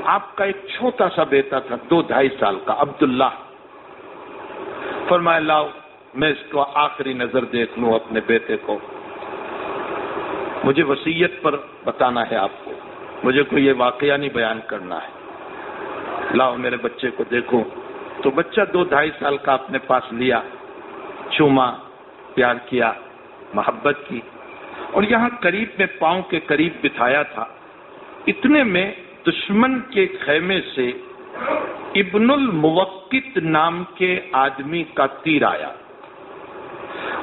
آپ کا ایک چھوٹا سا بیٹا تھا، دو ڈھائی سال کا، عبداللہ۔ فرمائے لاؤ، میں اس کو آخری نظر دیکھ لوں اپنے بیٹے کو۔ مجھے وسیعت پر بتانا ہے آپ کو۔ مجھے کوئی یہ واقعہ نہیں بیان کرنا ہے۔ لاؤ میرے بچے کو دیکھو۔ تو بچہ دو ڈھائی سال کا اپنے پاس لیا، چوما، پیار کیا، محبت کی۔ اور یہاں قریب میں پاؤں کے قریب بٹھایا تھا۔ اتنے میں دشمن کے خیمے سے ابن الموقت نام کے آدمی کا تیر آیا۔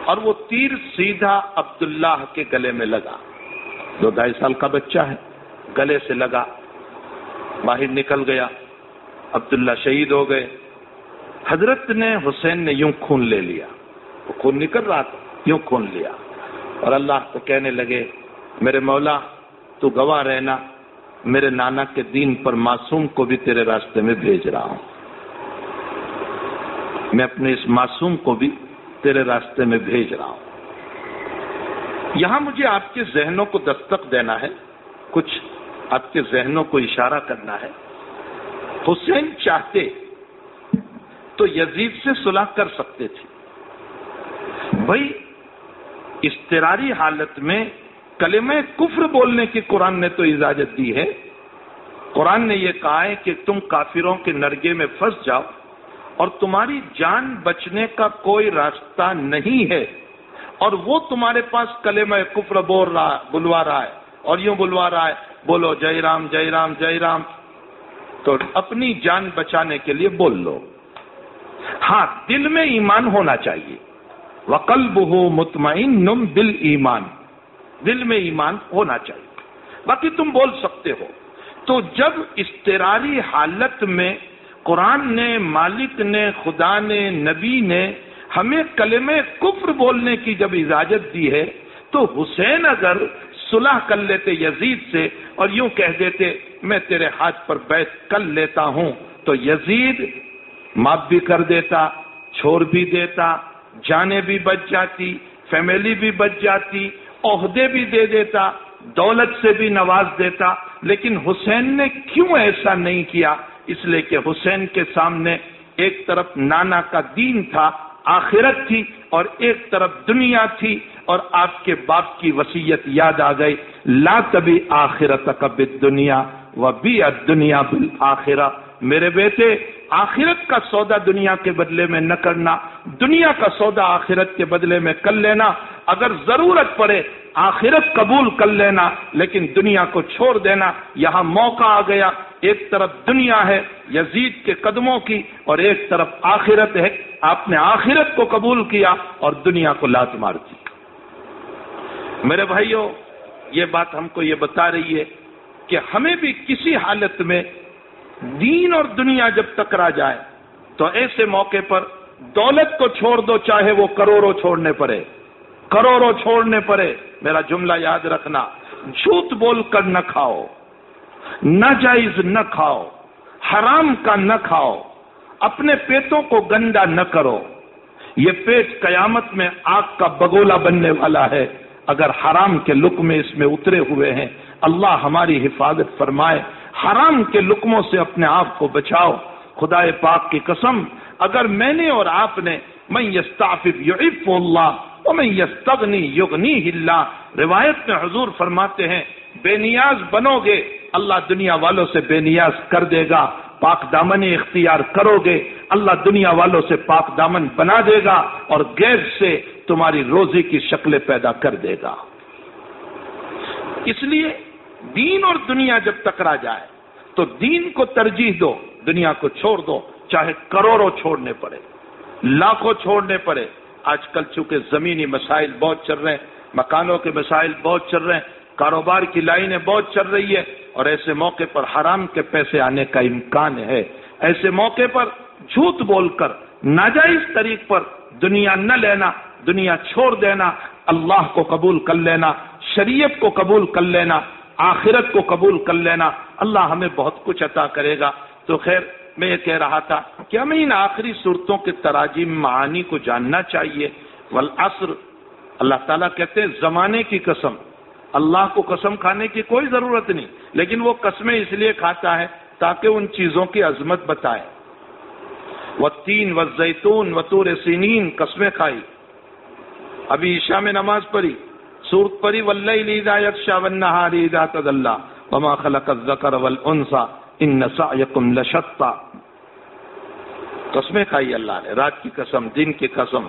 اور وہ تیر سیدھا عبداللہ کے گلے میں لگا۔ دو ڈھائی سال کا بچہ ہے، گلے سے لگا، باہر نکل گیا، عبداللہ شہید ہو گئے۔ حضرت نے حسین نے یوں خون لے لیا۔ وہ خون نکل رہا تھا، یوں خون لیا۔ اور اللہ کو کہنے لگے، میرے مولا، تو گواہ رہنا، میرے نانا کے دین پر معصوم کو بھی تیرے راستے میں بھیج رہا ہوں۔ میں اپنے اس معصوم کو بھی تیرے راستے میں بھیج رہا ہوں۔ یہاں مجھے آپ کے ذہنوں کو دستک دینا ہے، کچھ آپ کے ذہنوں کو اشارہ کرنا ہے۔ حسین چاہتے تو یزید سے صلح کر سکتے تھے۔ بھائی استراری حالت میں کلمہ کفر بولنے کی قرآن نے تو اجازت دی ہے۔ قرآن نے یہ کہا ہے کہ تم کافروں کے نرگے میں پھنس جاؤ اور تمہاری جان بچنے کا کوئی راستہ نہیں ہے۔ اور وہ تمہارے پاس کلمہ کفر بول رہا بلوا رہا ہے۔ اور یوں بلوا رہا ہے، بولو جے رام جے رام جے رام۔ تو اپنی جان بچانے کے لیے بول لو۔ ہاں دل میں ایمان ہونا چاہیے۔ وکل بہو مطمئن نم دل ایمان۔ دل میں ایمان ہونا چاہیے۔ باقی تم بول سکتے ہو۔ تو جب استراری حالت میں قرآن نے، مالک نے، خدا نے، نبی نے ہمیں کلمہ کفر بولنے کی جب اجازت دی ہے، تو حسین اگر صلح کر لیتے یزید سے اور یوں کہہ دیتے، میں تیرے ہاتھ پر بیٹھ کر لیتا ہوں، تو یزید معاف بھی کر دیتا، چھوڑ بھی دیتا جانے بھی بچ جاتی، فیملی بھی بچ جاتی، عہدے بھی دے دیتا، دولت سے بھی نواز دیتا، لیکن حسین نے کیوں ایسا نہیں کیا؟ اس لیے کہ حسین کے سامنے ایک طرف نانا کا دین تھا آخرت تھی اور ایک طرف دنیا تھی اور آپ کے باپ کی وسیعت یاد آ گئی۔ لا کبھی آخرت کب دنیا و بھی دنیا بل میرے بیٹے، آخرت کا سودا دنیا کے بدلے میں نہ کرنا، دنیا کا سودا آخرت کے بدلے میں کر لینا۔ اگر ضرورت پڑے آخرت قبول کر لینا، لیکن دنیا کو چھوڑ دینا۔ یہاں موقع آ گیا۔ ایک طرف دنیا ہے یزید کے قدموں کی، اور ایک طرف آخرت ہے۔ آپ نے آخرت کو قبول کیا اور دنیا کو لات مار دی۔ میرے بھائیوں یہ بات ہم کو یہ بتا رہی ہے کہ ہمیں بھی کسی حالت میں دین اور دنیا جب ٹکرا جائے، تو ایسے موقع پر دولت کو چھوڑ دو، چاہے وہ کروڑوں چھوڑنے پڑے۔ کروڑوں چھوڑنے پڑے۔ میرا جملہ یاد رکھنا، جھوٹ بول کر نہ کھاؤ، ناجائز نہ کھاؤ، حرام کا نہ کھاؤ، اپنے پیٹوں کو گندا نہ کرو۔ یہ پیٹ قیامت میں آگ کا بگولا بننے والا ہے۔ اگر حرام کے لک میں اس میں اترے ہوئے ہیں، اللہ ہماری حفاظت فرمائے۔ حرام کے لکموں سے اپنے آپ کو بچاؤ۔ خدا پاک کی قسم، اگر میں نے اور آپ نے میں یعف اللہ میں یستغنی یغنی اللہ روایت میں حضور فرماتے ہیں، بے نیاز بنو گے، اللہ دنیا والوں سے بے نیاز کر دے گا، پاک دامن اختیار کرو گے، اللہ دنیا والوں سے پاک دامن بنا دے گا اور غیر سے تمہاری روزی کی شکلیں پیدا کر دے گا۔ اس لیے دین اور دنیا جب ٹکرا جائے، تو دین کو ترجیح دو، دنیا کو چھوڑ دو، چاہے کروڑوں چھوڑنے پڑے، لاکھوں چھوڑنے پڑے۔ آج کل چونکہ زمینی مسائل بہت چل رہے ہیں، مکانوں کے مسائل بہت چل رہے ہیں، کاروبار کی لائنیں بہت چل رہی ہے اور ایسے موقع پر حرام کے پیسے آنے کا امکان ہے۔ ایسے موقع پر جھوٹ بول کر، ناجائز طریق پر دنیا نہ لینا، دنیا چھوڑ دینا، اللہ کو قبول کر لینا، شریعت کو قبول کر لینا، آخرت کو قبول کر لینا، اللہ ہمیں بہت کچھ عطا کرے گا۔ تو خیر میں یہ کہہ رہا تھا کہ ہمیں ان آخری صورتوں کے تراجیم معانی کو جاننا چاہیے۔ والعصر، اللہ تعالیٰ کہتے ہیں زمانے کی قسم۔ اللہ کو قسم کھانے کی کوئی ضرورت نہیں، لیکن وہ قسمیں اس لیے کھاتا ہے تاکہ ان چیزوں کی عظمت بتائے۔ وہ تین و زیتون و تور سینین قسمیں کھائی۔ ابھی عشاء میں نماز پڑھی، سورت پری ولہ لیدا یکشا ون نہاری تد اللہ وما خلق الذکر والانسا۔ ان سعیکم لشتا۔ قسمیں کھائی اللہ نے، رات کی قسم، دن کی قسم۔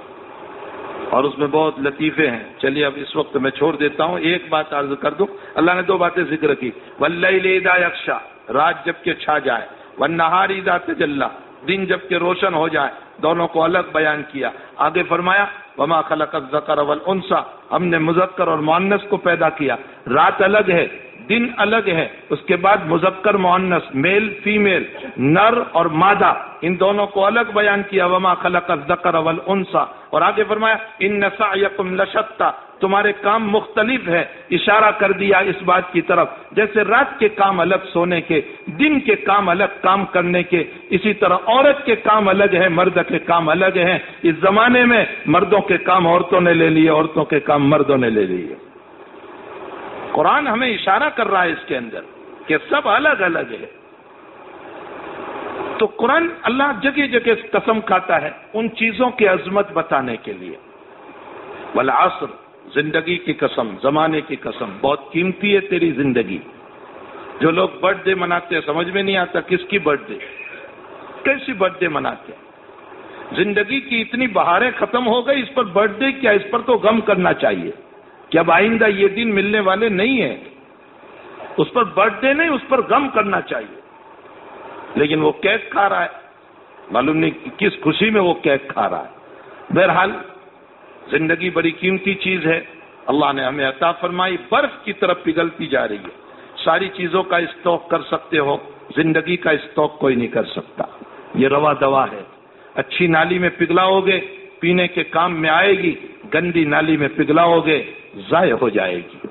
اور اس میں بہت لطیفے ہیں۔ چلیے، اب اس وقت میں چھوڑ دیتا ہوں۔ ایک بات عرض کر دوں۔ اللہ نے دو باتیں ذکر کی۔ ولئی یکشا رات جبکہ چھا جائے۔ و نہاری ادا تجلّہ دن جبکہ روشن ہو جائے۔ دونوں کو الگ بیان کیا۔ آگے فرمایا، وما خلق الذکر والانسا ہم نے مذکر اور معنس کو پیدا کیا۔ رات الگ ہے۔ دن الگ ہے۔ اس کے بعد مذکر معنس میل، فیمیل، نر اور مادہ، ان دونوں کو الگ بیان کیا۔ وما خلق الذکر والانسا اور آگے فرمایا ان نسعیکم لشتا تمہارے کام مختلف ہے اشارہ کر دیا اس بات کی طرف۔ جیسے رات کے کام الگ سونے کے، دن کے کام الگ کام کرنے کے۔ اسی طرح عورت کے کام الگ ہے مرد کے کام الگ ہیں۔ اس زمانے میں مردوں کے کام عورتوں نے لے لیے، عورتوں کے کام مردوں نے لے لیے۔ قرآن ہمیں اشارہ کر رہا ہے اس کے اندر کہ سب الگ الگ ہے تو قرآن اللہ جگہ جگہ قسم کھاتا ہے ان چیزوں کی عظمت بتانے کے لیے۔ والعصر، زندگی کی قسم، زمانے کی قسم۔ بہت قیمتی ہے تیری زندگی۔ جو لوگ برتھ ڈے مناتے ہیں، سمجھ میں نہیں آتا کس کی برتھ ڈے کیسی برتھ ڈے مناتے ہیں؟ زندگی کی اتنی بہاریں ختم ہو گئی، اس پر برتھ ڈے کیا؟ اس پر تو غم کرنا چاہیے۔ کہ اب آئندہ یہ دن ملنے والے نہیں ہیں، اس پر برتھ ڈے نہیں، اس پر غم کرنا چاہیے۔ لیکن وہ کیک کھا رہا ہے۔ معلوم نہیں کس خوشی میں وہ کیک کھا رہا ہے۔ بہرحال، زندگی بڑی قیمتی چیز ہے۔ اللہ نے ہمیں عطا فرمائی، برف کی طرف پگھلتی جا رہی ہے۔ ساری چیزوں کا اسٹاک کر سکتے ہو، زندگی کا اسٹاک کوئی نہیں کر سکتا۔ یہ روا دوا ہے۔ اچھی نالی میں پگھلاؤ گے، پینے کے کام میں آئے گی، گندی نالی میں پگھلاؤ گے۔ ضائع ہو جائے گی۔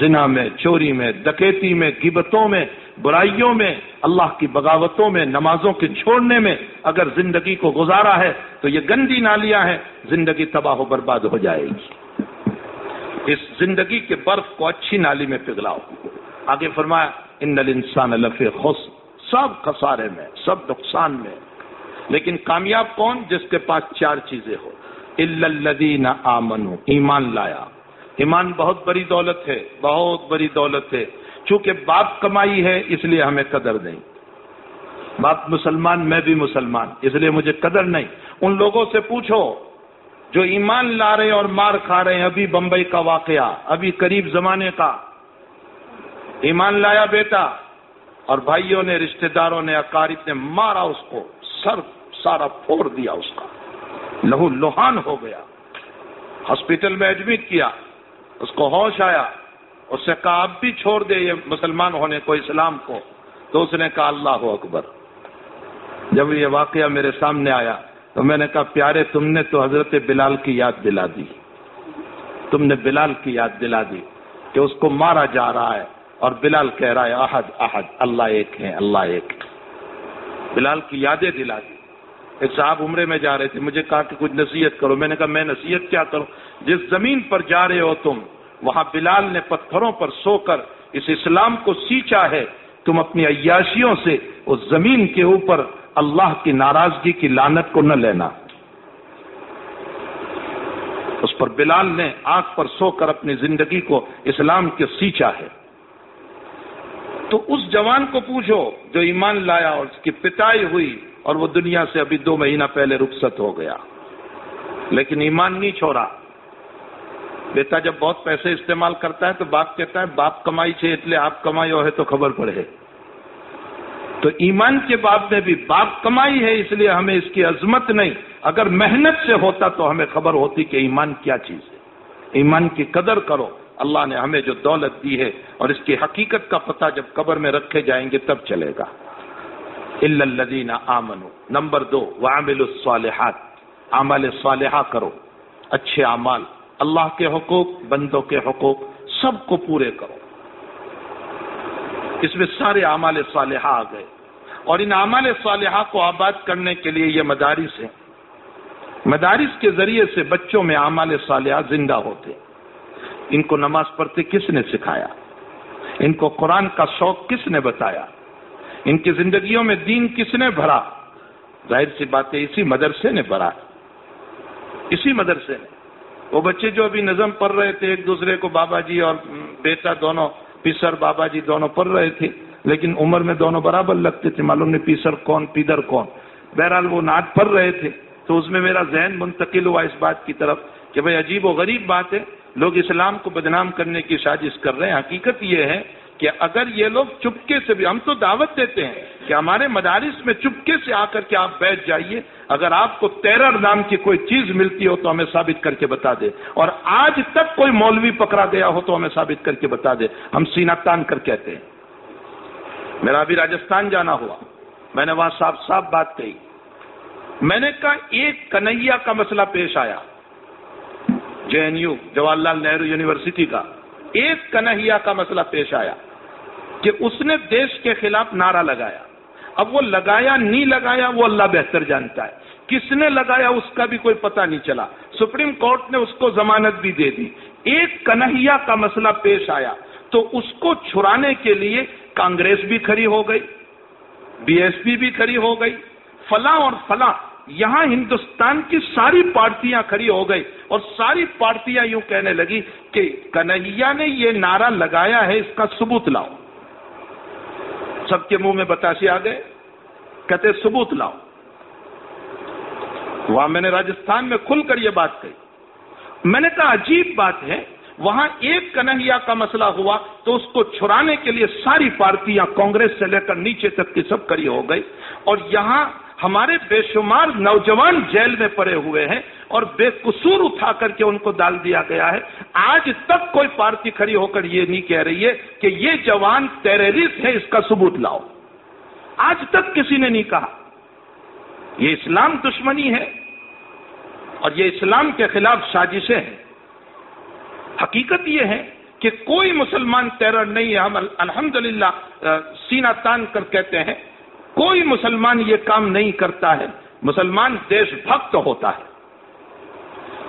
زنا میں، چوری میں دکیتی میں، گبتوں میں، برائیوں میں، اللہ کی بغاوتوں میں، نمازوں کے چھوڑنے میں اگر زندگی کو گزارا ہے تو یہ گندی نالیاں ہیں، زندگی تباہ و برباد ہو جائے گی۔ اس زندگی کے برف کو اچھی نالی میں پگھلاؤ۔ آگے فرمایا، ان انسان الف خوش سب خسارے میں، سب نقصان میں۔ لیکن کامیاب کون؟ جس کے پاس چار چیزیں ہو الدین آمن ایمان لایا۔ ایمان بہت بڑی دولت ہے، بہت بڑی دولت ہے۔ چونکہ باپ کمائی ہے، اس لیے ہمیں قدر نہیں۔ باپ مسلمان، میں بھی مسلمان، اس لیے مجھے قدر نہیں۔ ان لوگوں سے پوچھو، جو ایمان لا رہے ہیں اور مار کھا رہے ہیں، ابھی بمبئی کا واقعہ، ابھی قریب زمانے کا۔ ایمان لایا بیٹا، اور بھائیوں نے، رشتہ داروں نے اکارب نے مارا اس کو۔ سر سارا پھوڑ دیا اس کا۔ لہو لوہان ہو گیا۔ ہاسپٹل میں ایڈمٹ کیا۔ اس کو ہوش آیا، اس نے کہا، اب بھی چھوڑ دے یہ مسلمان ہونے کو، اسلام کو۔ تو اس نے کہا، اللہ اکبر۔ جب یہ واقعہ میرے سامنے آیا، تو میں نے کہا، پیارے، تم نے تو حضرت بلال کی یاد دلا دی۔ تم نے بلال کی یاد دلا دی کہ اس کو مارا جا رہا ہے اور بلال کہہ رہا ہے، احد احد، اللہ ایک ہے، اللہ ایک۔ ہے بلال کی یادیں دلا دی۔ ایک صاحب عمرے میں جا رہے تھے، مجھے کہا کہ کچھ نصیحت کرو۔ میں نے کہا، میں نصیحت کیا کروں؟ جس زمین پر جا رہے ہو تم، وہاں بلال نے پتھروں پر سو کر اس اسلام کو سیچا ہے، تم اپنی عیاشیوں سے اس زمین کے اوپر اللہ کی ناراضگی کی لانت کو نہ لینا۔ اس پر بلال نے آنکھ پر سو کر اپنی زندگی کو اسلام کے سیچا ہے۔ تو اس جوان کو پوچھو جو ایمان لایا اور اس کی پتائی ہوئی۔ اور وہ دنیا سے ابھی دو مہینہ پہلے رخصت ہو گیا۔ لیکن ایمان نہیں چھوڑا۔ بیٹا جب بہت پیسے استعمال کرتا ہے تو باپ کہتا ہے، باپ کمائی سے اتنے آپ کمائی ہو ہے تو خبر پڑے تو ایمان کے باپ میں بھی باپ کمائی ہے، اس لیے ہمیں اس کی عظمت نہیں۔ اگر محنت سے ہوتا تو ہمیں خبر ہوتی کہ ایمان کیا چیز ہے۔ ایمان کی قدر کرو۔ اللہ نے ہمیں جو دولت دی ہے اور اس کی حقیقت کا پتہ جب قبر میں رکھے جائیں گے تب چلے گا۔ الدین آمن نمبر دو وعمل الصالحات. عمل صالحہ کرو. اچھے اعمال. اللہ کے حقوق، بندوں کے حقوق، سب کو پورے کرو. اس میں سارے اعمال صالحہ آ گئے. اور ان اعمال صالحہ کو آباد کرنے کے لیے یہ مدارس ہیں. مدارس کے ذریعے سے بچوں میں اعمال صالحہ زندہ ہوتے ان کو نماز پڑھتے کس نے سکھایا؟ ان کو قرآن کا شوق کس نے بتایا؟ ان کی زندگیوں میں دین کس نے بھرا؟ ظاہر سی بات اسی مدرسے نے بھرا۔ اسی مدرسے نے۔ وہ بچے جو ابھی نظم پڑھ رہے تھے، ایک دوسرے کو بابا جی اور بیٹا دونوں، پیسر بابا جی دونوں پڑھ رہے تھے، لیکن عمر میں دونوں برابر لگتے تھے۔ معلوم نہیں پیسر کون پیدر کون۔ بہرحال وہ نعت پڑھ رہے تھے۔ تو اس میں میرا ذہن منتقل ہوا اس بات کی طرف کہ بھائی عجیب و غریب بات ہے۔ لوگ اسلام کو بدنام کرنے کی سازش کر رہے ہیں۔ حقیقت یہ ہے کہ اگر یہ لوگ چپکے سے بھی ہم تو دعوت دیتے ہیں کہ ہمارے مدارس میں چپکے سے آ کر کے آپ بیٹھ جائیے۔ اگر آپ کو تیرر نام کی کوئی چیز ملتی ہو تو ہمیں ثابت کر کے بتا دے۔ اور آج تک کوئی مولوی پکڑا گیا ہو تو ہمیں ثابت کر کے بتا دے۔ ہم سینا تان کر کہتے ہیں۔ میرا ابھی راجستھان جانا ہوا۔ میں نے وہاں صاف صاف بات کہی۔ میں نے کہا، ایک کنہیا کا مسئلہ پیش آیا۔ J N you, Jawahar Lal Nehru university کا۔ ایک کنہیا کا مسئلہ پیش آیا کہ اس نے دیش کے خلاف نعرہ لگایا۔ اب وہ لگایا، نہیں لگایا، وہ اللہ بہتر جانتا ہے۔ کس نے لگایا اس کا بھی کوئی پتہ نہیں چلا۔ سپریم کورٹ نے اس کو ضمانت بھی دے دی۔ ایک کنہیا کا مسئلہ پیش آیا۔ تو اس کو چھڑانے کے لیے کانگریس بھی کھری ہو گئی، بی ایس پی بھی کھری ہو گئی، فلاں اور فلاں۔ یہاں ہندوستان کی ساری پارٹیاں کھڑی ہو گئی اور ساری پارٹیاں یوں کہنے لگی کہ کنہیا نے یہ نعرہ لگایا ہے، اس کا ثبوت لاؤ۔ سب کے منہ میں بتاسی آ گئے۔ کہتے ثبوت لاؤ۔ وہاں میں نے راجستھان میں کھل کر یہ بات کہی۔ میں نے کہا، عجیب بات ہے، وہاں ایک کنہیا کا مسئلہ ہوا تو اس کو چھڑانے کے لیے ساری پارٹیاں کانگریس سے لے کر نیچے تک کی سب کری ہو گئی اور یہاں ہمارے بے شمار نوجوان جیل میں پڑے ہوئے ہیں اور بے قصور اٹھا کر کے ان کو ڈال دیا گیا ہے۔ آج تک کوئی پارٹی کھڑی ہو کر یہ نہیں کہہ رہی ہے کہ یہ جوان ٹیررسٹ ہے اس کا ثبوت لاؤ۔ آج تک کسی نے نہیں کہا۔ یہ اسلام دشمنی ہے اور یہ اسلام کے خلاف سازشیں ہیں۔ حقیقت یہ ہے کہ کوئی مسلمان ٹیرر نہیں ہے۔ ہم الحمدللہ سینہ تان کر کہتے ہیں۔ کوئی مسلمان یہ کام نہیں کرتا ہے۔ مسلمان دیش بھکت ہوتا ہے۔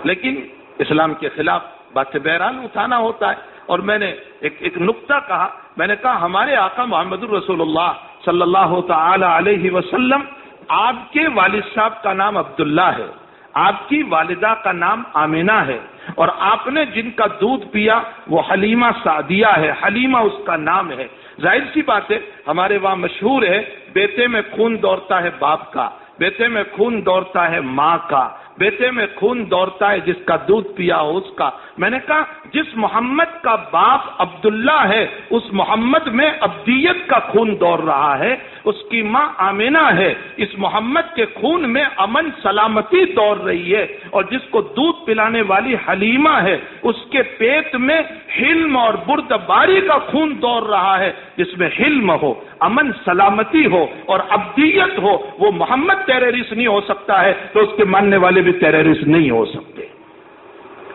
لیکن اسلام کے خلاف بات بہرحال اٹھانا ہوتا ہے۔ اور میں نے ایک ایک نقطہ کہا۔ میں نے کہا، ہمارے آقا محمد الرسول اللہ صلی اللہ تعالی علیہ وسلم، آپ کے والد صاحب کا نام عبداللہ ہے۔ آپ کی والدہ کا نام آمینہ ہے۔ اور آپ نے جن کا دودھ پیا، وہ حلیمہ سعدیہ ہے۔ حلیمہ اس کا نام ہے۔ ظاہر سی بات ہے، ہمارے وہاں مشہور ہے بیٹے میں خون دوڑتا ہے باپ کا، بیٹے میں خون دوڑتا ہے ماں کا، بیٹے میں خون دوڑتا ہے جس کا دودھ پیا ہو اس کا۔ میں نے کہا، جس محمد کا باپ عبداللہ ہے، اس محمد میں ابدیت کا خون دوڑ رہا ہے، اس کی ماں آمینہ ہے، اس محمد کے خون میں امن سلامتی دوڑ رہی ہے، اور جس کو دودھ پلانے والی حلیمہ ہے، اس کے پیٹ میں حلم اور بردباری کا خون دوڑ رہا ہے، جس میں حلم ہو، امن سلامتی ہو، اور ابدیت ہو، وہ محمد ٹیررسٹ نہیں ہو سکتا ہے، تو اس کے ماننے والے بھی ٹیررسٹ نہیں ہو سکتے۔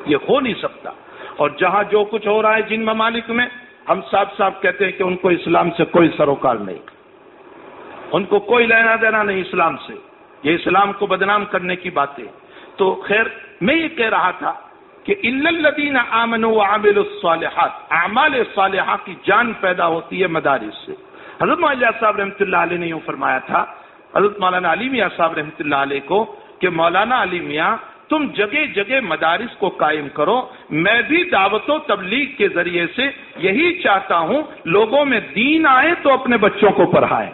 یہ ہو نہیں سکتا۔ اور جہاں جو کچھ ہو رہا ہے جن ممالک میں، ہم صاف صاف کہتے ہیں کہ ان کو اسلام سے کوئی سروکار نہیں۔ ان کو کوئی لینا دینا نہیں اسلام سے۔ یہ اسلام کو بدنام کرنے کی باتیں تو خیر، میں یہ کہہ رہا تھا کہ الدین آمن و عامل الصالحات، اعمال صالحہ کی جان پیدا ہوتی ہے مدارس سے۔ حضرت مولانا صاحب رحمۃ اللہ علیہ نے یوں فرمایا تھا۔ حضرت مولانا علی میاں صاحب رحمۃ اللہ علیہ کو کہ مولانا علی میاں تم جگہ جگہ مدارس کو قائم کرو۔ میں بھی دعوت و تبلیغ کے ذریعے سے یہی چاہتا ہوں، لوگوں میں دین آئے تو اپنے بچوں کو پڑھائیں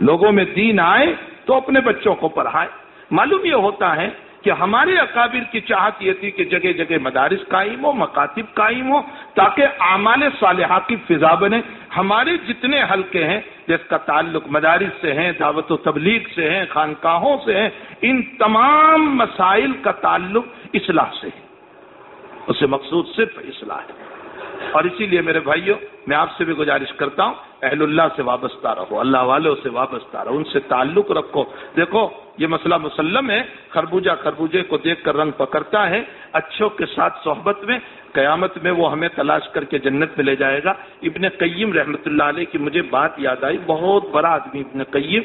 لوگوں میں دین آئے تو اپنے بچوں کو پڑھائیں معلوم یہ ہوتا ہے کہ ہمارے اکابر کی چاہت یہ تھی کہ جگہ جگہ مدارس قائم ہو، مکاتب قائم ہو، تاکہ اعمال صالحہ کی فضا بنے۔ ہمارے جتنے حلقے ہیں، جس کا تعلق مدارس سے ہیں، دعوت و تبلیغ سے ہیں، خانقاہوں سے ہیں، ان تمام مسائل کا تعلق اصلاح سے ہے۔ اسے مقصود صرف اصلاح ہے۔ اور اسی لیے میرے بھائیوں میں آپ سے بھی گزارش کرتا ہوں اہل اللہ سے وابستہ رہو، اللہ والوں سے وابستہ رہو، ان سے تعلق رکھو۔ دیکھو، یہ مسئلہ مسلم ہے خربوجہ خربوجے کو دیکھ کر رنگ پکڑتا ہے، اچھوں کے ساتھ صحبت میں، قیامت میں وہ ہمیں تلاش کر کے جنت میں لے جائے گا۔ ابن قیم رحمۃ اللہ علیہ کی مجھے بات یاد آئی، بہت بڑا آدمی ابن قیم۔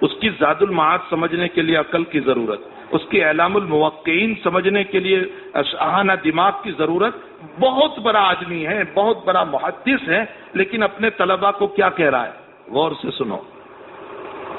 اس کی زاد المعاد سمجھنے کے لیے عقل کی ضرورت، اس کی اعلام الموقعین سمجھنے کے لیے اشعانہ دماغ کی ضرورت۔ بہت بڑا آدمی ہے بہت بڑا محدث ہے لیکن اپنے طلبا کو کیا کہہ رہا ہے؟ غور سے سنو۔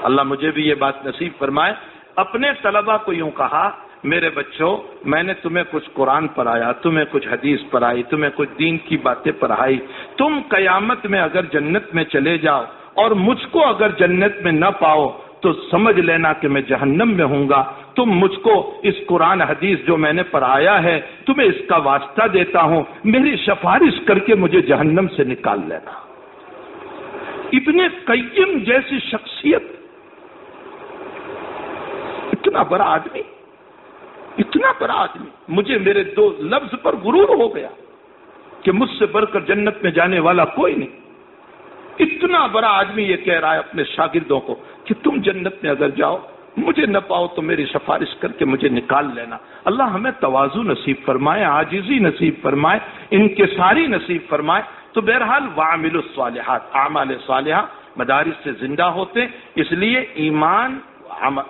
اللہ مجھے بھی یہ بات نصیب فرمائے۔ اپنے طلبا کو یوں کہا، میرے بچوں، میں نے تمہیں کچھ قرآن پڑھایا، تمہیں کچھ حدیث پڑھائی، تمہیں کچھ دین کی باتیں پڑھائی۔ تم قیامت میں اگر جنت میں چلے جاؤ اور مجھ کو اگر جنت میں نہ پاؤ تو سمجھ لینا کہ میں جہنم میں ہوں گا۔ تم مجھ کو اس قرآن حدیث جو میں نے پڑھایا ہے، تمہیں اس کا واسطہ دیتا ہوں۔ میری سفارش کر کے مجھے جہنم سے نکال لینا۔ ابن قیم جیسی شخصیت۔ اتنا بڑا آدمی۔ اتنا بڑا آدمی۔ مجھے میرے دو لفظ پر غرور ہو گیا کہ مجھ سے بڑھ کر جنت میں جانے والا کوئی نہیں۔ اتنا بڑا آدمی یہ کہہ رہا ہے اپنے شاگردوں کو کہ تم جنت میں اگر جاؤ، مجھے نہ پاؤ تو میری سفارش کر کے مجھے نکال لینا۔ اللہ ہمیں توازو نصیب فرمائے آجیزی نصیب فرمائے ان کے ساری نصیب فرمائے۔ تو بہرحال وامل الصالحات، اعمال صالحہ مدارس سے زندہ ہوتے، اس لیے ایمان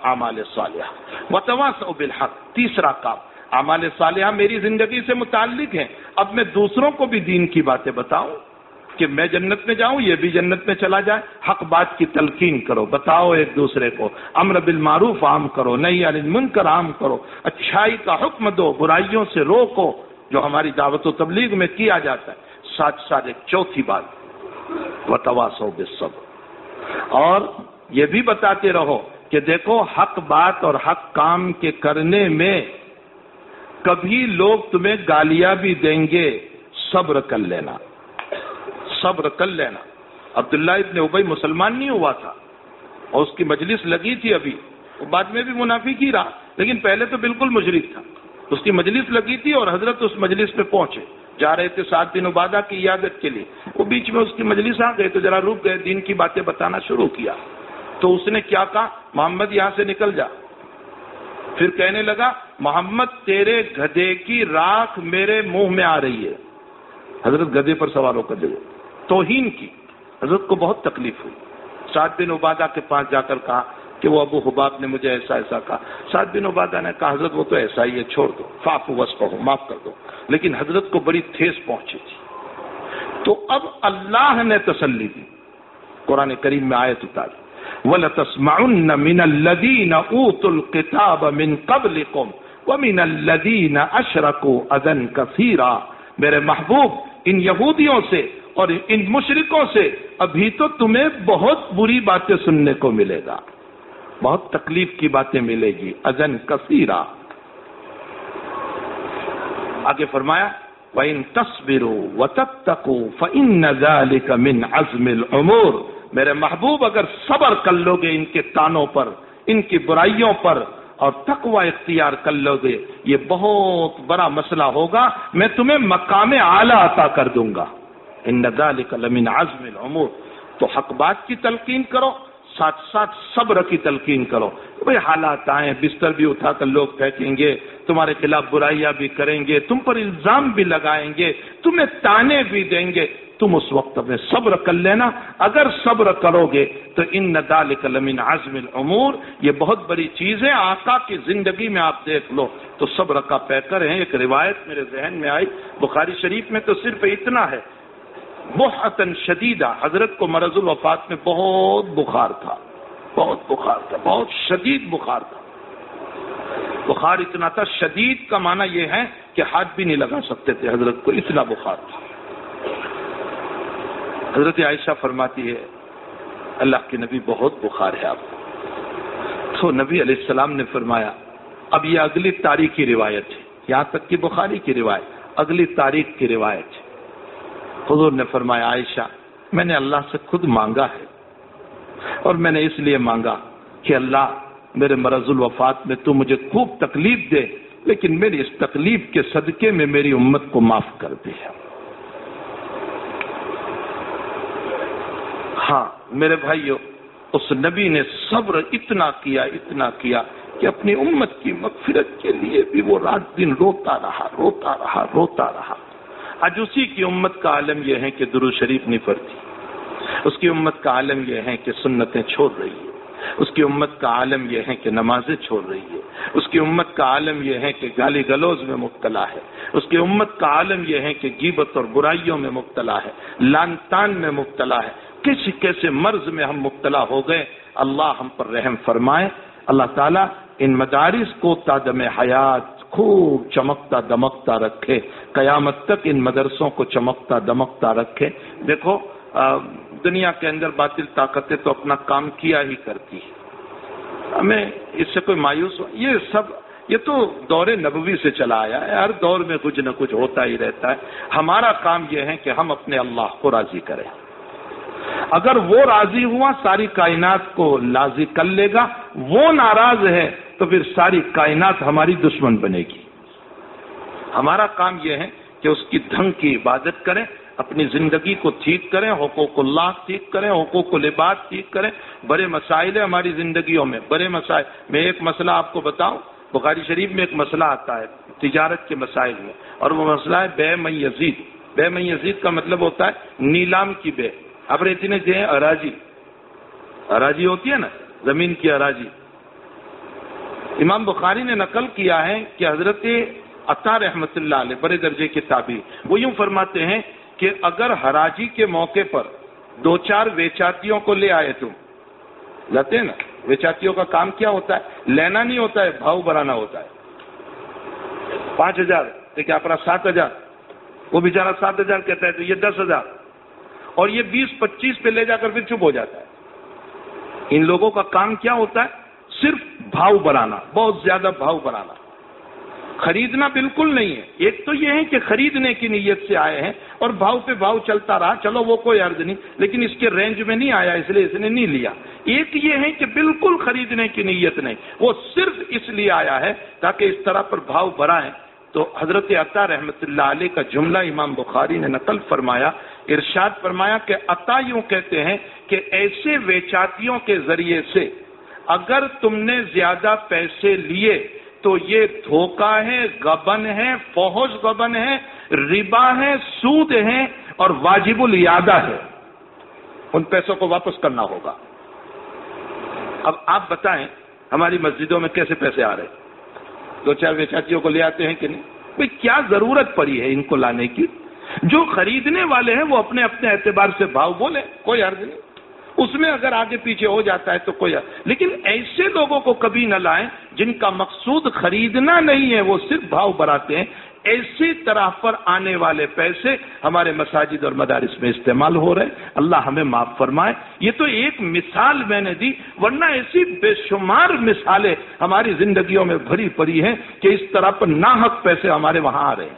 اعمال صالحہ۔ وتواس بالحق، تیسرا کام۔ اعمال صالحہ میری زندگی سے متعلق ہے اب میں دوسروں کو بھی دین کی باتیں بتاؤں۔ کہ میں جنت میں جاؤں، یہ بھی جنت میں چلا جائے۔ حق بات کی تلقین کرو، بتاؤ ایک دوسرے کو۔ امر بالمعروف عام کرو نئی علی منکر عام کرو۔ اچھائی کا حکم دو، برائیوں سے روکو، جو ہماری دعوت و تبلیغ میں کیا جاتا ہے۔ ساتھ ساتھ ایک چوتھی بات و تواسو سب اور یہ بھی بتاتے رہو کہ دیکھو، حق بات اور حق کام کے کرنے میں کبھی لوگ تمہیں گالیاں بھی دیں گے، صبر کر لینا۔ صبر کر لینا۔ عبداللہ ابن ابئی مسلمان نہیں ہوا تھا۔ اور اس کی مجلس لگی تھی ابھی۔ وہ بعد میں بھی منافق ہی رہا، لیکن پہلے تو بالکل مشرق تھا۔ اس کی مجلس لگی تھی اور حضرت اس مجلس میں پہنچے۔ جا رہے تھے سات دن عبادہ کی عیادت کے لیے۔ وہ بیچ میں اس کی مجلس آ گئے تو ذرا رک گئے، دین کی باتیں بتانا شروع کیا۔ تو اس نے کیا کہا؟ محمد یہاں سے نکل جا۔ پھر کہنے لگا، محمد تیرے گدے کی راکھ میرے منہ میں آ رہی ہے۔ حضرت گدے پر سوال ہو کر دے توہین کی۔ حضرت کو بہت تکلیف ہوئی۔ سات بن عبادہ کے پاس جا کر کہا کہ وہ ابو حباب نے مجھے ایسا ایسا کہا۔ سات بن عبادہ نے کہا، حضرت وہ تو ایسا ہی ہے، چھوڑ دو فاف وس کہو معاف کر دو۔ لیکن حضرت کو بڑی ٹھیس پہنچی تھی۔ تو اب اللہ نے تسلی دی۔ قرآن کریم میں آیت اتاری۔ وَلَتَسْمَعُنَّ مِنَ الَّذِينَ أُوتُوا الْقِتَابَ مِنْ قَبْلِكُمْ وَمِنَ الَّذِينَ أَشْرَكُوا أَذًا كَثِيرًا۔ میرے محبوب، ان یہودیوں سے اور ان مشرکوں سے ابھی تو تمہیں بہت بری باتیں سننے کو ملے گا۔ بہت تکلیف کی باتیں ملے گی ازن کثیرا آگے فرمایا، وَإِن تَصْبِرُوا وَتَتَّقُوا فَإِنَّ ذَلِكَ مِنْ عَزْمِ الْعُمُورِ۔ میرے محبوب، اگر صبر کر لو گے ان کے تانوں پر، ان کی برائیوں پر، اور تقوی اختیار کر لو گے، یہ بہت بڑا مسئلہ ہوگا۔ میں تمہیں مقام اعلی عطا کر دوں گا۔ ان ذلك لمن عزم الامور۔ تو حق بات کی تلقین کرو، ساتھ ساتھ صبر کی تلقین کرو۔ بھائی حالات آئیں، بستر بھی اٹھا کر لوگ پھینکیں گے، تمہارے خلاف برائیاں بھی کریں گے، تم پر الزام بھی لگائیں گے، تمہیں تانے بھی دیں گے۔ تم اس وقت میں صبر کر لینا۔ اگر صبر کرو گے تو ان ندال کلمین عزم العمور یہ بہت بڑی چیز ہے، آقا کی زندگی میں آپ دیکھ لو۔ تو صبر کا پیکر ہے، ایک روایت میرے ذہن میں آئی۔ بخاری شریف میں تو صرف اتنا ہے۔ بہتن شدیدہ حضرت کو مرض الوفات میں بہت بخار تھا، بہت بخار تھا، بہت شدید بخار تھا۔ بخار اتنا تھا، شدید کا معنی یہ ہے کہ ہاتھ بھی نہیں لگا سکتے تھے، حضرت کو اتنا بخار تھا۔ حضرت عائشہ فرماتی ہے، اللہ کے نبی بہت بخار ہے آپ تو نبی علیہ السلام نے فرمایا، اب یہ اگلی تاریخ کی روایت ہے، یہاں تک کہ بخاری کی روایت، اگلی تاریخ کی روایت ہے۔ حضور نے فرمایا، عائشہ، میں نے اللہ سے خود مانگا ہے اور میں نے اس لیے مانگا کہ اللہ میرے مرض الوفات میں تو مجھے خوب تکلیف دے، لیکن میری اس تکلیف کے صدقے میں میری امت کو معاف کر دے۔ ہاں میرے بھائیو، اس نبی نے صبر اتنا کیا اتنا کیا کہ اپنی امت کی مغفرت کے لیے بھی وہ رات دن روتا رہا روتا رہا روتا رہا۔ آج اسی کی امت کا عالم یہ ہے کہ درو شریف نہیں پڑتی۔ اس کی امت کا عالم یہ ہے کہ سنتیں چھوڑ رہی ہے۔ اس کی امت کا عالم یہ ہے کہ نمازیں چھوڑ رہی ہے۔ اس کی امت کا عالم یہ ہے کہ گالی گلوز میں مبتلا ہے۔ اس کی امت کا عالم یہ ہے کہ گیبت اور برائیوں میں مبتلا ہے۔ لان تان میں مبتلا ہے۔ کس کیسے مرض میں ہم مبتلا ہو گئے؟ اللہ ہم پر رحم فرمائے۔ اللہ تعالیٰ ان مدارس کو تادم حیات خوب چمکتا دمکتا رکھے۔ قیامت تک ان مدرسوں کو چمکتا دمکتا رکھے۔ دیکھو دنیا کے اندر باطل طاقتیں تو اپنا کام کیا ہی کرتی ہمیں اس سے کوئی مایوس یہ سب، یہ تو دور نبوی سے چلا آیا ہے۔ ہر دور میں کچھ نہ کچھ ہوتا ہی رہتا ہے۔ ہمارا کام یہ ہے کہ ہم اپنے اللہ کو راضی کریں۔ اگر وہ راضی ہوا، ساری کائنات کو راضی کر لے گا۔ وہ ناراض ہے تو پھر ساری کائنات ہماری دشمن بنے گی۔ ہمارا کام یہ ہے کہ اس کی دھنگ کی عبادت کریں، اپنی زندگی کو ٹھیک کریں، حقوق اللہ ٹھیک کریں، حقوق لباس ٹھیک کریں۔ بڑے مسائل ہیں ہماری زندگیوں میں، بڑے مسائل۔ میں ایک مسئلہ آپ کو بتاؤں، بخاری شریف میں ایک مسئلہ آتا ہے، تجارت کے مسائل میں۔ اور وہ مسئلہ ہے بے می یزید۔ بے می یزید کا مطلب ہوتا ہے نیلام کی بے۔ اب اتنے جو ہے اراجی اراجی ہوتی ہے نا، زمین کی اراجی امام بخاری نے نقل کیا ہے کہ حضرت عطا رحمت اللہ علیہ بڑے درجے کے تابع وہ یوں فرماتے ہیں کہ اگر حراجی کے موقع پر دو چار ویچاتیوں کو لے آئے تم لاتے ہیں نا، ویچاتیوں کا کام کیا ہوتا ہے؟ لینا نہیں ہوتا ہے، بھاؤ بڑھانا ہوتا ہے۔ پانچ ہزار کیا اپنا سات ہزار۔ وہ بیچارہ سات ہزار کہتا ہے تو یہ دس ہزار۔ اور یہ بیس پچیس پہ لے جا کر پھر چپ ہو جاتا ہے۔ ان لوگوں کا کام کیا ہوتا ہے؟ صرف بھاؤ بڑھانا بہت زیادہ بھاؤ بڑھانا خریدنا بالکل نہیں ہے۔ ایک تو یہ ہے کہ خریدنے کی نیت سے آئے ہیں اور بھاؤ پہ بھاؤ چلتا رہا، چلو وہ کوئی عرض نہیں، لیکن اس کے رینج میں نہیں آیا، اس لیے اس نے نہیں لیا۔ ایک یہ ہے کہ بالکل خریدنے کی نیت نہیں، وہ صرف اس لیے آیا ہے تاکہ اس طرح پر بھاؤ بڑھائیں۔ تو حضرت عطا رحمت اللہ علیہ کا جملہ امام بخاری نے نقل فرمایا، ارشاد فرمایا کہ عطا یوں کہتے ہیں کہ ایسے ویچاتیوں کے ذریعے سے اگر تم نے زیادہ پیسے لیے تو یہ دھوکہ ہے گبن ہے فوج گبن ہے، ربا ہے، سود ہے اور واجب الیادہ ہے۔ ان پیسوں کو واپس کرنا ہوگا۔ اب آپ بتائیں ہماری مسجدوں میں کیسے پیسے آ رہے دو چار ویچاتیوں کو لے آتے ہیں کہ نہیں؟ بھائی کیا ضرورت پڑی ہے ان کو لانے کی؟ جو خریدنے والے ہیں وہ اپنے اپنے اعتبار سے بھاؤ بولے کوئی عرض نہیں۔ اس میں اگر آگے پیچھے ہو جاتا ہے تو کوئی لیکن ایسے لوگوں کو کبھی نہ لائیں جن کا مقصود خریدنا نہیں ہے، وہ صرف بھاؤ بڑھاتے ہیں۔ ایسی طرح پر آنے والے پیسے ہمارے مساجد اور مدارس میں استعمال ہو رہے ہیں۔ اللہ ہمیں معاف فرمائے۔ یہ تو ایک مثال میں نے دی، ورنہ ایسی بے شمار مثالیں ہماری زندگیوں میں بھری پڑی ہیں کہ اس طرح پر ناحق پیسے ہمارے وہاں آ رہے ہیں۔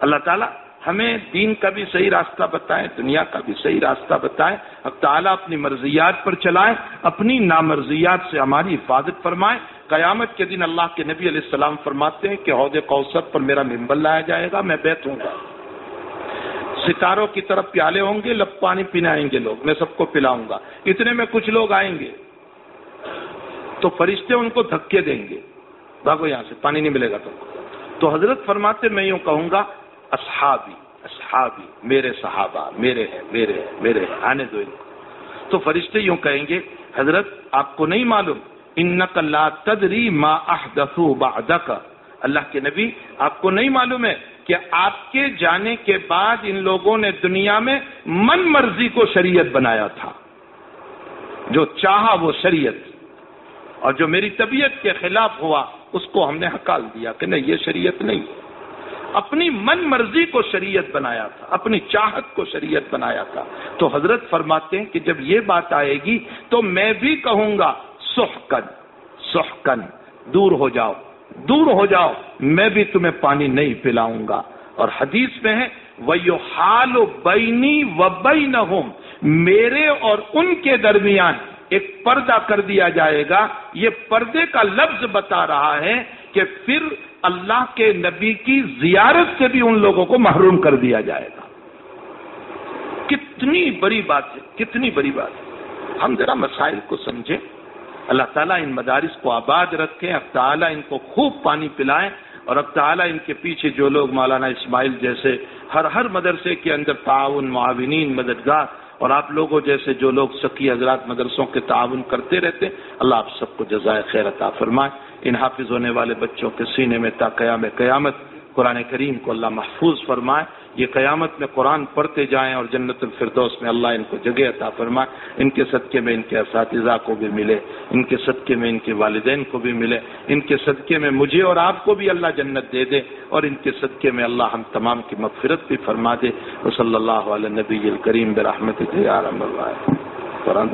اللہ تعالیٰ ہمیں دین کا بھی صحیح راستہ بتائیں، دنیا کا بھی صحیح راستہ بتائیں۔ اب تعالیٰ اپنی مرضیات پر چلائیں، اپنی نامرضیات سے ہماری حفاظت فرمائیں۔ قیامت کے دن اللہ کے نبی علیہ السلام فرماتے ہیں کہ عہد کوثر پر میرا ممبر لایا جائے گا، میں بیٹھوں گا ستاروں کی طرف پیالے ہوں گے، لب پانی پنائیں گے لوگ، میں سب کو پلاؤں گا۔ اتنے میں کچھ لوگ آئیں گے۔ تو فرشتے ان کو دھکے دیں گے۔ بھاگو یہاں سے، پانی نہیں ملے گا تو تو حضرت فرماتے میں یوں کہوں گا اصحابی اصحابی، میرے صحابہ، میرے ہیں میرے ہیں میرے ہیں، آنے دو ان کو۔ تو فرشتے یوں کہیں گے، حضرت، آپ کو نہیں معلوم ان لا تدری ما احدثو بعدک۔ اللہ کے نبی، آپ کو نہیں معلوم ہے کہ آپ کے جانے کے بعد ان لوگوں نے دنیا میں من مرضی کو شریعت بنایا تھا۔ جو چاہا وہ شریعت۔ اور جو میری طبیعت کے خلاف ہوا، اس کو ہم نے ہکال دیا کہ نہیں، یہ شریعت نہیں۔ اپنی من مرضی کو شریعت بنایا تھا، اپنی چاہت کو شریعت بنایا تھا۔ تو حضرت فرماتے ہیں کہ جب یہ بات آئے گی تو میں بھی کہوں گا سحکن سحکن دور ہو جاؤ، دور ہو جاؤ، میں بھی تمہیں پانی نہیں پلاؤں گا۔ اور حدیث میں ہے وہ حال و بینی و بین میرے اور ان کے درمیان ایک پردہ کر دیا جائے گا۔ یہ پردے کا لفظ بتا رہا ہے کہ پھر اللہ کے نبی کی زیارت سے بھی ان لوگوں کو محروم کر دیا جائے گا۔ کتنی بڑی بات ہے، کتنی بڑی بات ہے۔ ہم ذرا مسائل کو سمجھیں۔ اللہ تعالیٰ ان مدارس کو آباد رکھیں، اب تعالیٰ ان کو خوب پانی پلائیں اور اب تعالیٰ ان کے پیچھے جو لوگ مولانا اسماعیل جیسے ہر ہر مدرسے کے اندر تعاون، معاونین، مددگار اور آپ لوگوں جیسے جو لوگ سکی حضرات مدرسوں کے تعاون کرتے رہتے اللہ آپ سب کو جزائے خیر عطا فرمائے۔ ان حافظ ہونے والے بچوں کے سینے میں تا قیام قیامت قرآن کریم کو اللہ محفوظ فرمائے، یہ قیامت میں قرآن پڑھتے جائیں اور جنت الفردوس میں اللہ ان کو جگہ عطا فرمائے۔ ان کے صدقے میں ان کے اساتذہ کو بھی ملے، ان کے صدقے میں ان کے والدین کو بھی ملے۔ ان کے صدقے میں مجھے اور آپ کو بھی اللہ جنت دے دے اور ان کے صدقے میں اللہ ہم تمام کی مغفرت بھی فرما دے۔ وہ صلی اللہ علیہ نبی الکریم برحمت قرآن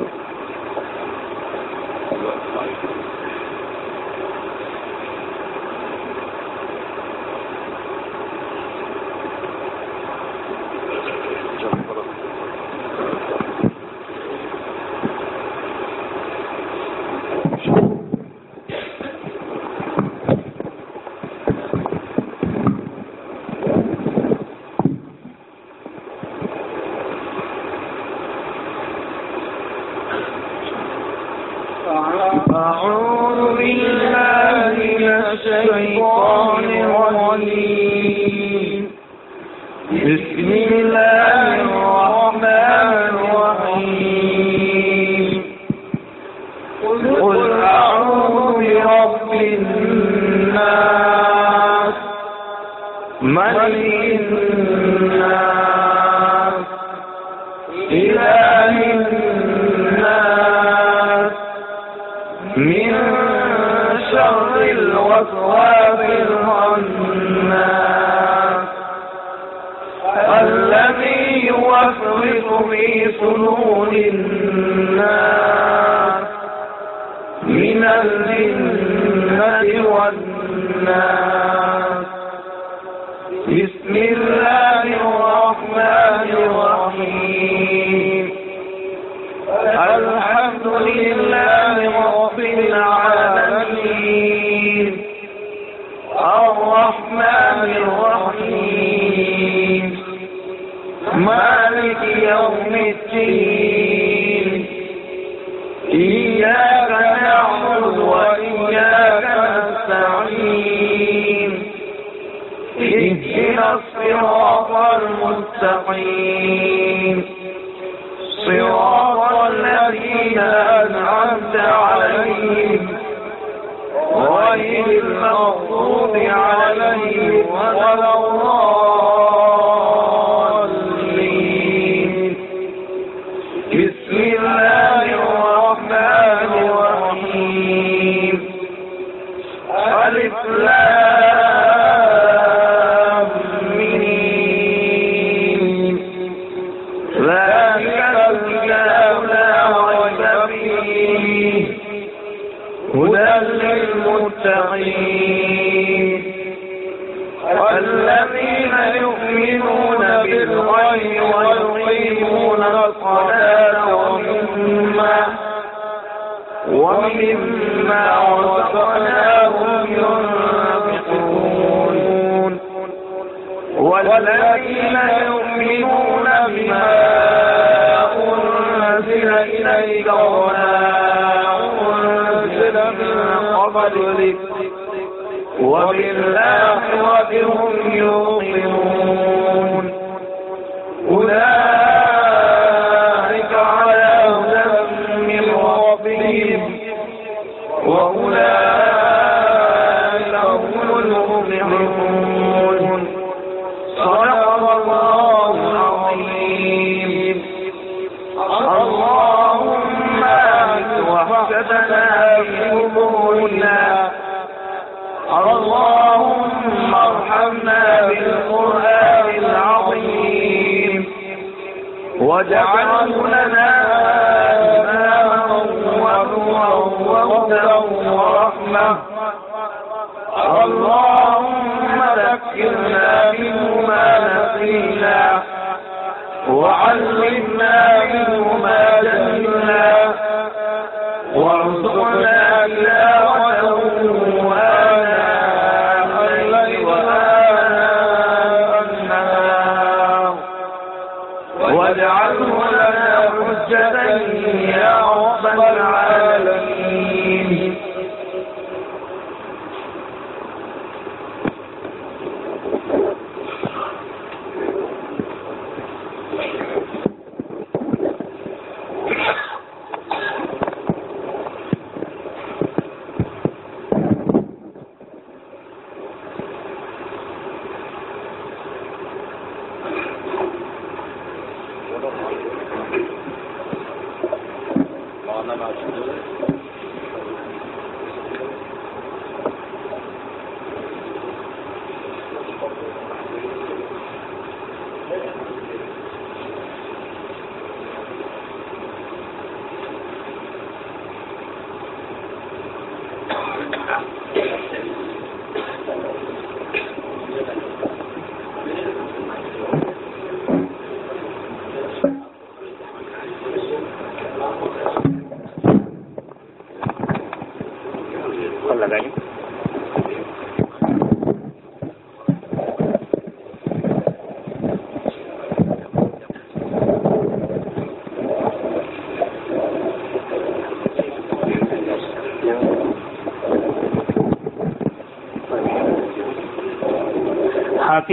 لنا حجة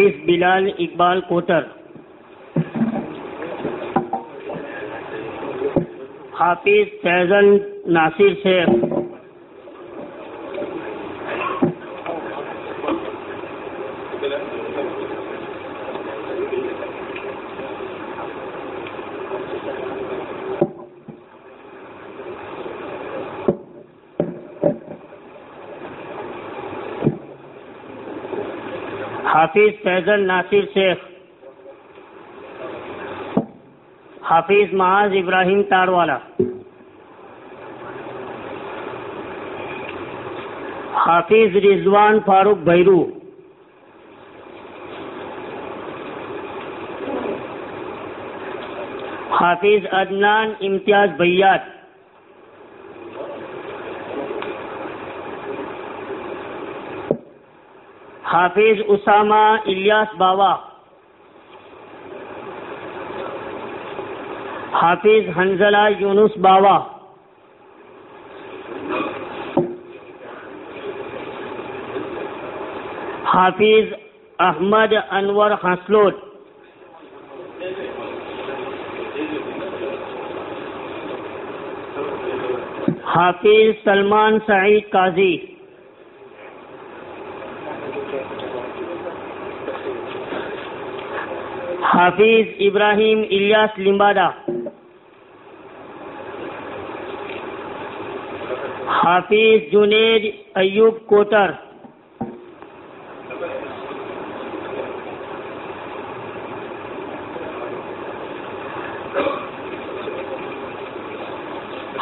حافظ بلال اقبال کوٹر۔ حافظ فیضن ناصر شیخ۔ حافظ فیضل ناصر شیخ حافظ معاذ ابراہیم تاڑوالا حافظ رضوان فاروق بھیرو حافظ عدنان امتیاز بیات حافظ اسامہ الیاس باوا حافظ حنزلہ یونس باوا حافظ احمد انور حسلوٹ حافظ سلمان سعید قاضی۔ حافظ ابراہیم الیاس لمبادا حافظ جنید ایوب کوٹر۔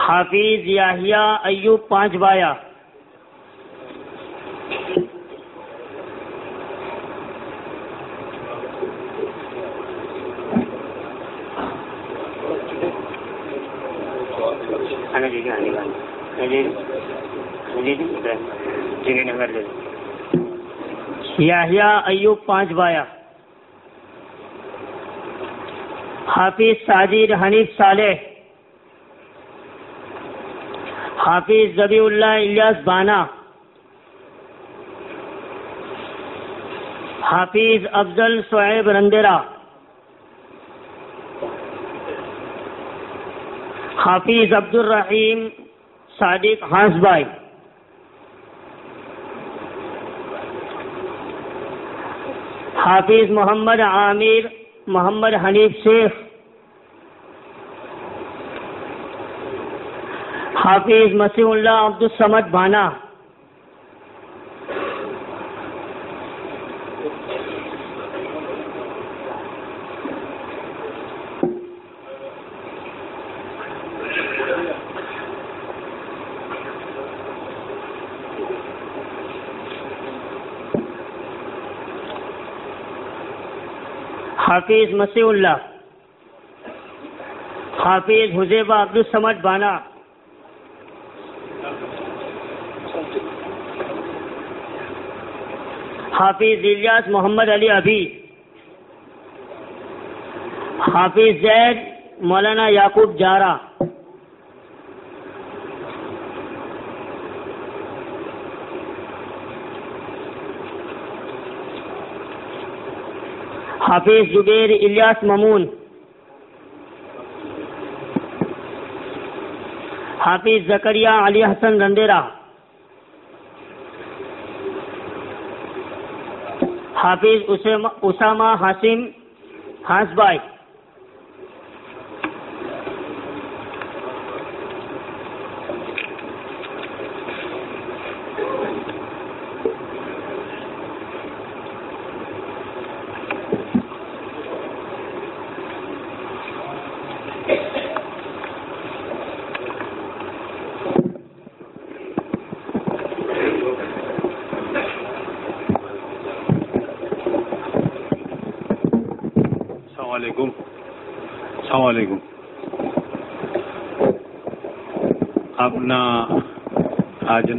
حافظ یاہیا ایوب پانچ بایا۔ یاہیا ایوب پانچ بایا۔ حافظ ساجد حنیف صالح۔ حافظ زبی اللہ الیاس بانا حافظ افضل شعیب رندرا۔ حافظ عبد الرحیم صادق ہانس بھائی۔ حافظ محمد عامر محمد حنیف شیخ حافظ مسیح اللہ عبد السمد بانا حافظ مسیح اللہ، حافظ حزیبہ عبد السمد بانا۔ حافظ الیاس محمد علی ابھی۔ حافظ زید مولانا یعقوب جارا حافظ زبیر الیاس ممون۔ حافظ زکریہ علی حسن رندیرا حافظ اسامہ حاسم ہانس بھائی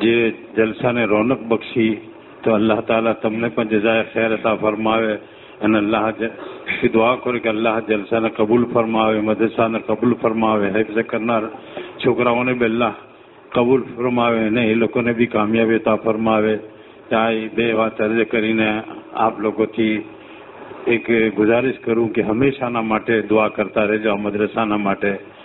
جی جلسہ نے رونق بخشی تو اللہ تعالیٰ تم نے پن جزائے خیر عطا فرماوے۔ ان اللہ کی دعا کرے کہ اللہ جلسہ نے قبول فرماوے، مدرسہ نے قبول فرماوے، حفظ کرنا چھوکراؤں نے بھی اللہ قبول فرماوے نے لوگوں نے بھی کامیابی عطا فرماوے۔ چاہے بے وا طرز કરીને آپ لوگوں کی ایک گزارش کروں کہ ہمیشہ نہ ماٹے، دعا کرتا رہے جاؤ مدرسہ نہ ماٹے۔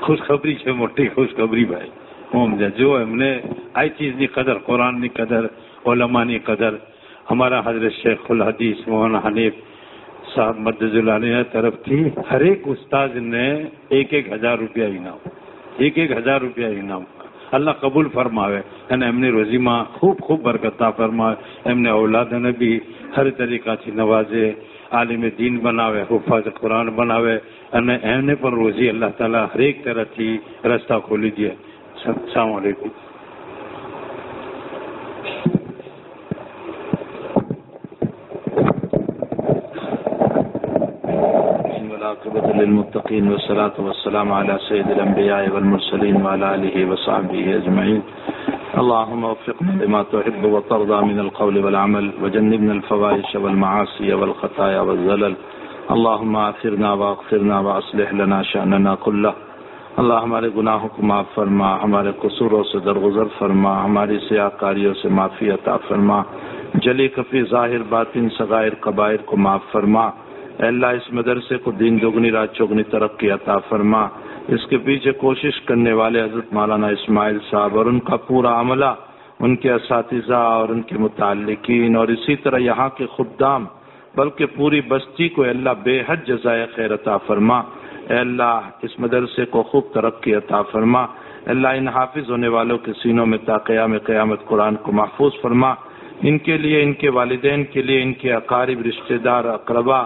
ખુશખબરી છે મોટી ખુશખબરી ભાઈ હું સમજ્યા જો એમને આ ચીજની કદર કુરાનની કદર ઓલમાની કદર અમારા હજરત શેખુલ હદીસ મોહન હનીફ સાહેબ મદુલ્લાની તરફથી હરેક ઉસ્તાદને એક એક હજાર રૂપિયા ઇનામ એક એક હજાર રૂપિયા ઇનામ અલ્લાહ કબૂલ ફરમાવે અને એમની રોજીમાં ખૂબ ખૂબ બરકતા ફરમાવે એમને ઔલાદને બી હર તરીકાથી નવાજે આલિમ દીન બનાવે હુફાઝ કુરાન બનાવે અને એમને પણ રોજી અલ્લાહ તાલા હરેક તરફથી રસ્તા ખોલી દે સલામ આલેકુમ والعاقبة للمتقين والصلاة والسلام على سيد الأنبياء والمرسلين وعلى آله وصحبه أجمعين اللهم وفقنا لما تحب وترضى من القول والعمل، وجنبنا الفواحش والمعاصي والخطايا والزلل. اللهم آثرنا واغفرنا وأصلح لنا شأننا كله. اللہ ہمارے گناہوں کو معاف فرما، ہمارے قصوروں سے درگزر فرما، ہماری سیاہ کاریوں سے معافی عطا فرما. جلی کفی ظاہر باطن سغائر قبائر کو معاف فرما. اے اللہ اس مدرسے کو دین دگنی رات چگنی ترقی عطا فرما. اس کے پیچھے کوشش کرنے والے حضرت مولانا اسماعیل صاحب اور ان کا پورا عملہ، ان کے اساتذہ اور ان کے متعلقین اور اسی طرح یہاں کے خدام، بلکہ پوری بستی کو اللہ بے حد جزائے خیر عطا فرما، اے اللہ اس مدرسے کو خوب ترقی عطا فرما اللہ ان حافظ ہونے والوں کے سینوں میں تا قیام قیامت قرآن کو محفوظ فرما، ان کے لیے، ان کے والدین کے لیے، ان کے اقارب، رشتہ دار اقربا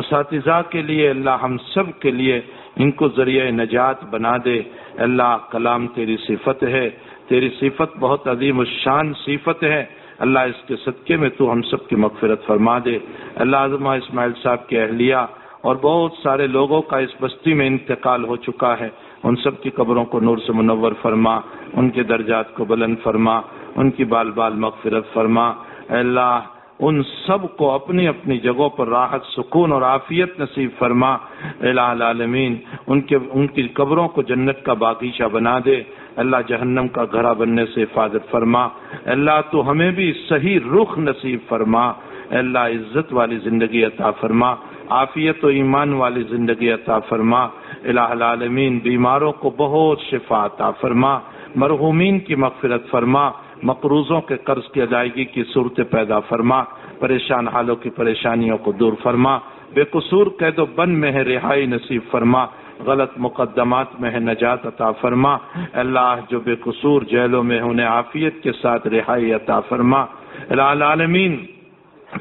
اساتذہ کے لیے اللہ ہم سب کے لیے ان کو ذریعہ نجات بنا دے۔ اللہ، کلام تیری صفت ہے۔ تیری صفت بہت عظیم الشان صفت ہے۔ اللہ، اس کے صدقے میں تو ہم سب کی مغفرت فرما دے۔ اللہ اعظم اسماعیل صاحب کی اہلیہ اور بہت سارے لوگوں کا اس بستی میں انتقال ہو چکا ہے۔ ان سب کی قبروں کو نور سے منور فرما۔ ان کے درجات کو بلند فرما۔ ان کی بال بال مغفرت فرما۔ اللہ ان سب کو اپنی اپنی جگہوں پر راحت، سکون اور عافیت نصیب فرما۔ الہ العالمین، ان کے، ان کی قبروں کو جنت کا باغیچہ بنا دے۔ اللہ جہنم کا گھرا بننے سے حفاظت فرما۔ اللہ، تو ہمیں بھی صحیح رخ نصیب فرما۔ اللہ، عزت والی زندگی عطا فرما۔ عافیت و ایمان والی زندگی عطا فرما۔ الہ العالمین، بیماروں کو بہت شفا عطا فرما۔ مرحومین کی مغفرت فرما۔ مقروضوں کے قرض کی ادائیگی کی صورت پیدا فرما، پریشان حالوں کی پریشانیوں کو دور فرما، بے قصور قید و بند میں ہے رہائی نصیب فرما، غلط مقدمات میں ہے نجات عطا فرما۔ اللہ، جو بے قصور جیلوں میں انہیں عافیت کے ساتھ رہائی عطا فرما۔ العالمین،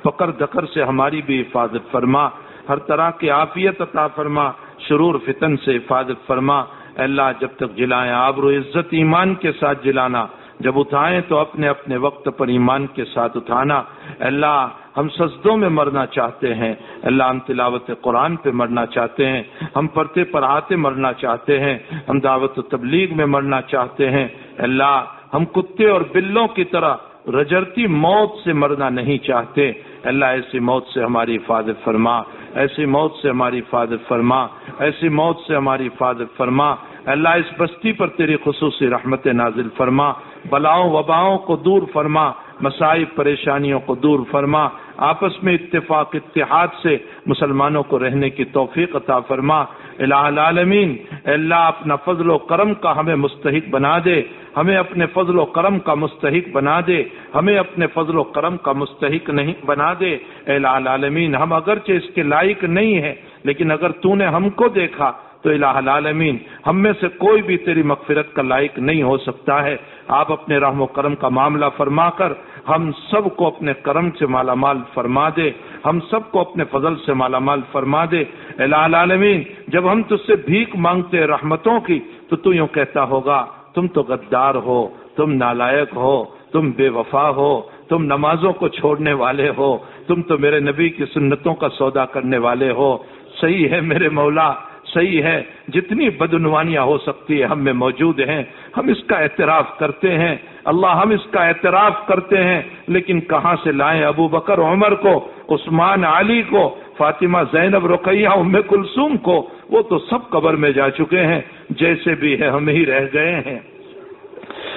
پکڑ دکر سے ہماری بھی حفاظت فرما۔ ہر طرح کی عافیت عطا فرما، شرور فتن سے حفاظت فرما۔ اللہ، جب تک جلائیں آبر و عزت ایمان کے ساتھ جلانا جب اٹھائیں تو اپنے اپنے وقت پر ایمان کے ساتھ اٹھانا۔ اللہ ہم سجدوں میں مرنا چاہتے ہیں۔ اللہ ہم تلاوت قرآن پہ مرنا چاہتے ہیں۔ ہم پرتے پڑھاتے مرنا چاہتے ہیں۔ ہم دعوت و تبلیغ میں مرنا چاہتے ہیں۔ اللہ ہم کتے اور بلوں کی طرح رجرتی موت سے مرنا نہیں چاہتے۔ اللہ ایسی موت سے ہماری حفاظت فرما۔ ایسی موت سے ہماری حفاظت فرما۔ ایسی موت سے ہماری حفاظت فرما۔ اللہ اس بستی پر تیری خصوصی رحمت نازل فرما۔ بلاؤں وباؤں کو دور فرما مسائب پریشانیوں کو دور فرما، آپس میں اتفاق، اتحاد سے مسلمانوں کو رہنے کی توفیق عطا فرما۔ الہ العالمین اللہ، اپنا فضل و کرم کا ہمیں مستحق بنا دے۔ ہمیں اپنے فضل و کرم کا مستحق بنا دے۔ ہمیں اپنے فضل و کرم کا مستحق نہیں بنا دے۔ الہ العالمین، ہم اگرچہ اس کے لائق نہیں ہیں، لیکن اگر تو نے ہم کو دیکھا تو الہ العالمین، ہم میں سے کوئی بھی تیری مغفرت کا لائق نہیں ہو سکتا ہے۔ آپ اپنے رحم و کرم کا معاملہ فرما کر ہم سب کو اپنے کرم سے مالا مال فرما دے۔ ہم سب کو اپنے فضل سے مالا مال فرما دے۔ الہ العالمین، جب ہم تجھ سے بھیک مانگتے رحمتوں کی، تو تو یوں کہتا ہوگا، تم تو غدار ہو، تم نالائق ہو، تم بے وفا ہو، تم نمازوں کو چھوڑنے والے ہو، تم تو میرے نبی کی سنتوں کا سودا کرنے والے ہو۔ صحیح ہے میرے مولا صحیح ہے، جتنی بدعنوانیاں ہو سکتی ہے ہم میں موجود ہیں۔ ہم اس کا اعتراف کرتے ہیں۔ اللہ ہم اس کا اعتراف کرتے ہیں۔ لیکن کہاں سے لائیں ابو بکر، عمر کو، عثمان، علی کو، فاطمہ، زینب، رقیہ، ام کلثوم کو؟ وہ تو سب قبر میں جا چکے ہیں۔ جیسے بھی ہے ہم ہی رہ گئے ہیں۔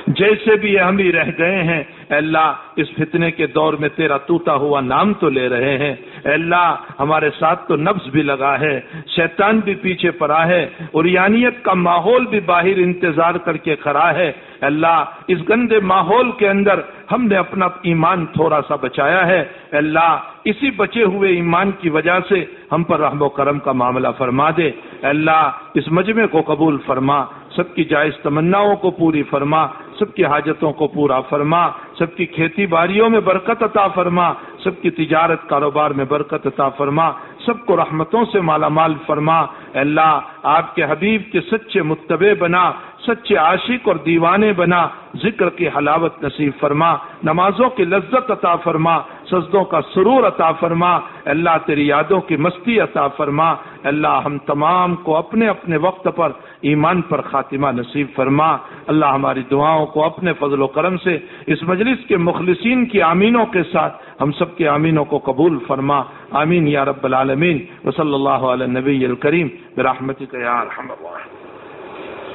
جیسے بھی ہم ہی رہ گئے ہیں اللہ، اس فتنے کے دور میں تیرا توتا ہوا نام تو لے رہے ہیں۔ اللہ، ہمارے ساتھ تو نفس بھی لگا ہے، شیطان بھی پیچھے پڑا ہے اور یانیت کا ماحول بھی باہر انتظار کر کے کھڑا ہے۔ اللہ، اس گندے ماحول کے اندر ہم نے اپنا ایمان تھوڑا سا بچایا ہے۔ اللہ، اسی بچے ہوئے ایمان کی وجہ سے ہم پر رحم و کرم کا معاملہ فرما دے۔ اللہ، اس مجمع کو قبول فرما، سب کی جائز تمناؤں کو پوری فرما۔ سب کی حاجتوں کو پورا فرما، سب کی کھیتی باڑیوں میں برکت عطا فرما، سب کی تجارت کاروبار میں برکت عطا فرما، سب کو رحمتوں سے مالا مال فرما۔ اللہ، آپ کے حبیب کے سچے متبع بنا، سچے عاشق اور دیوانے بنا، ذکر کی حلاوت نصیب فرما۔ نمازوں کی لذت عطا فرما، سجدوں کا سرور عطا فرما۔ اللہ، تیری یادوں کی مستی عطا فرما۔ اللہ، ہم تمام کو اپنے اپنے وقت پر ایمان پر خاتمہ نصیب فرما۔ اللہ ہماری دعاؤں کو اپنے فضل و کرم سے اس مجلس کے مخلصین کی آمینوں کے ساتھ ہم سب کے آمینوں کو قبول فرما۔ آمین یا رب العالمین۔ وصلی اللہ علیہ نبی الکریم برحمتک یا رحم اللہ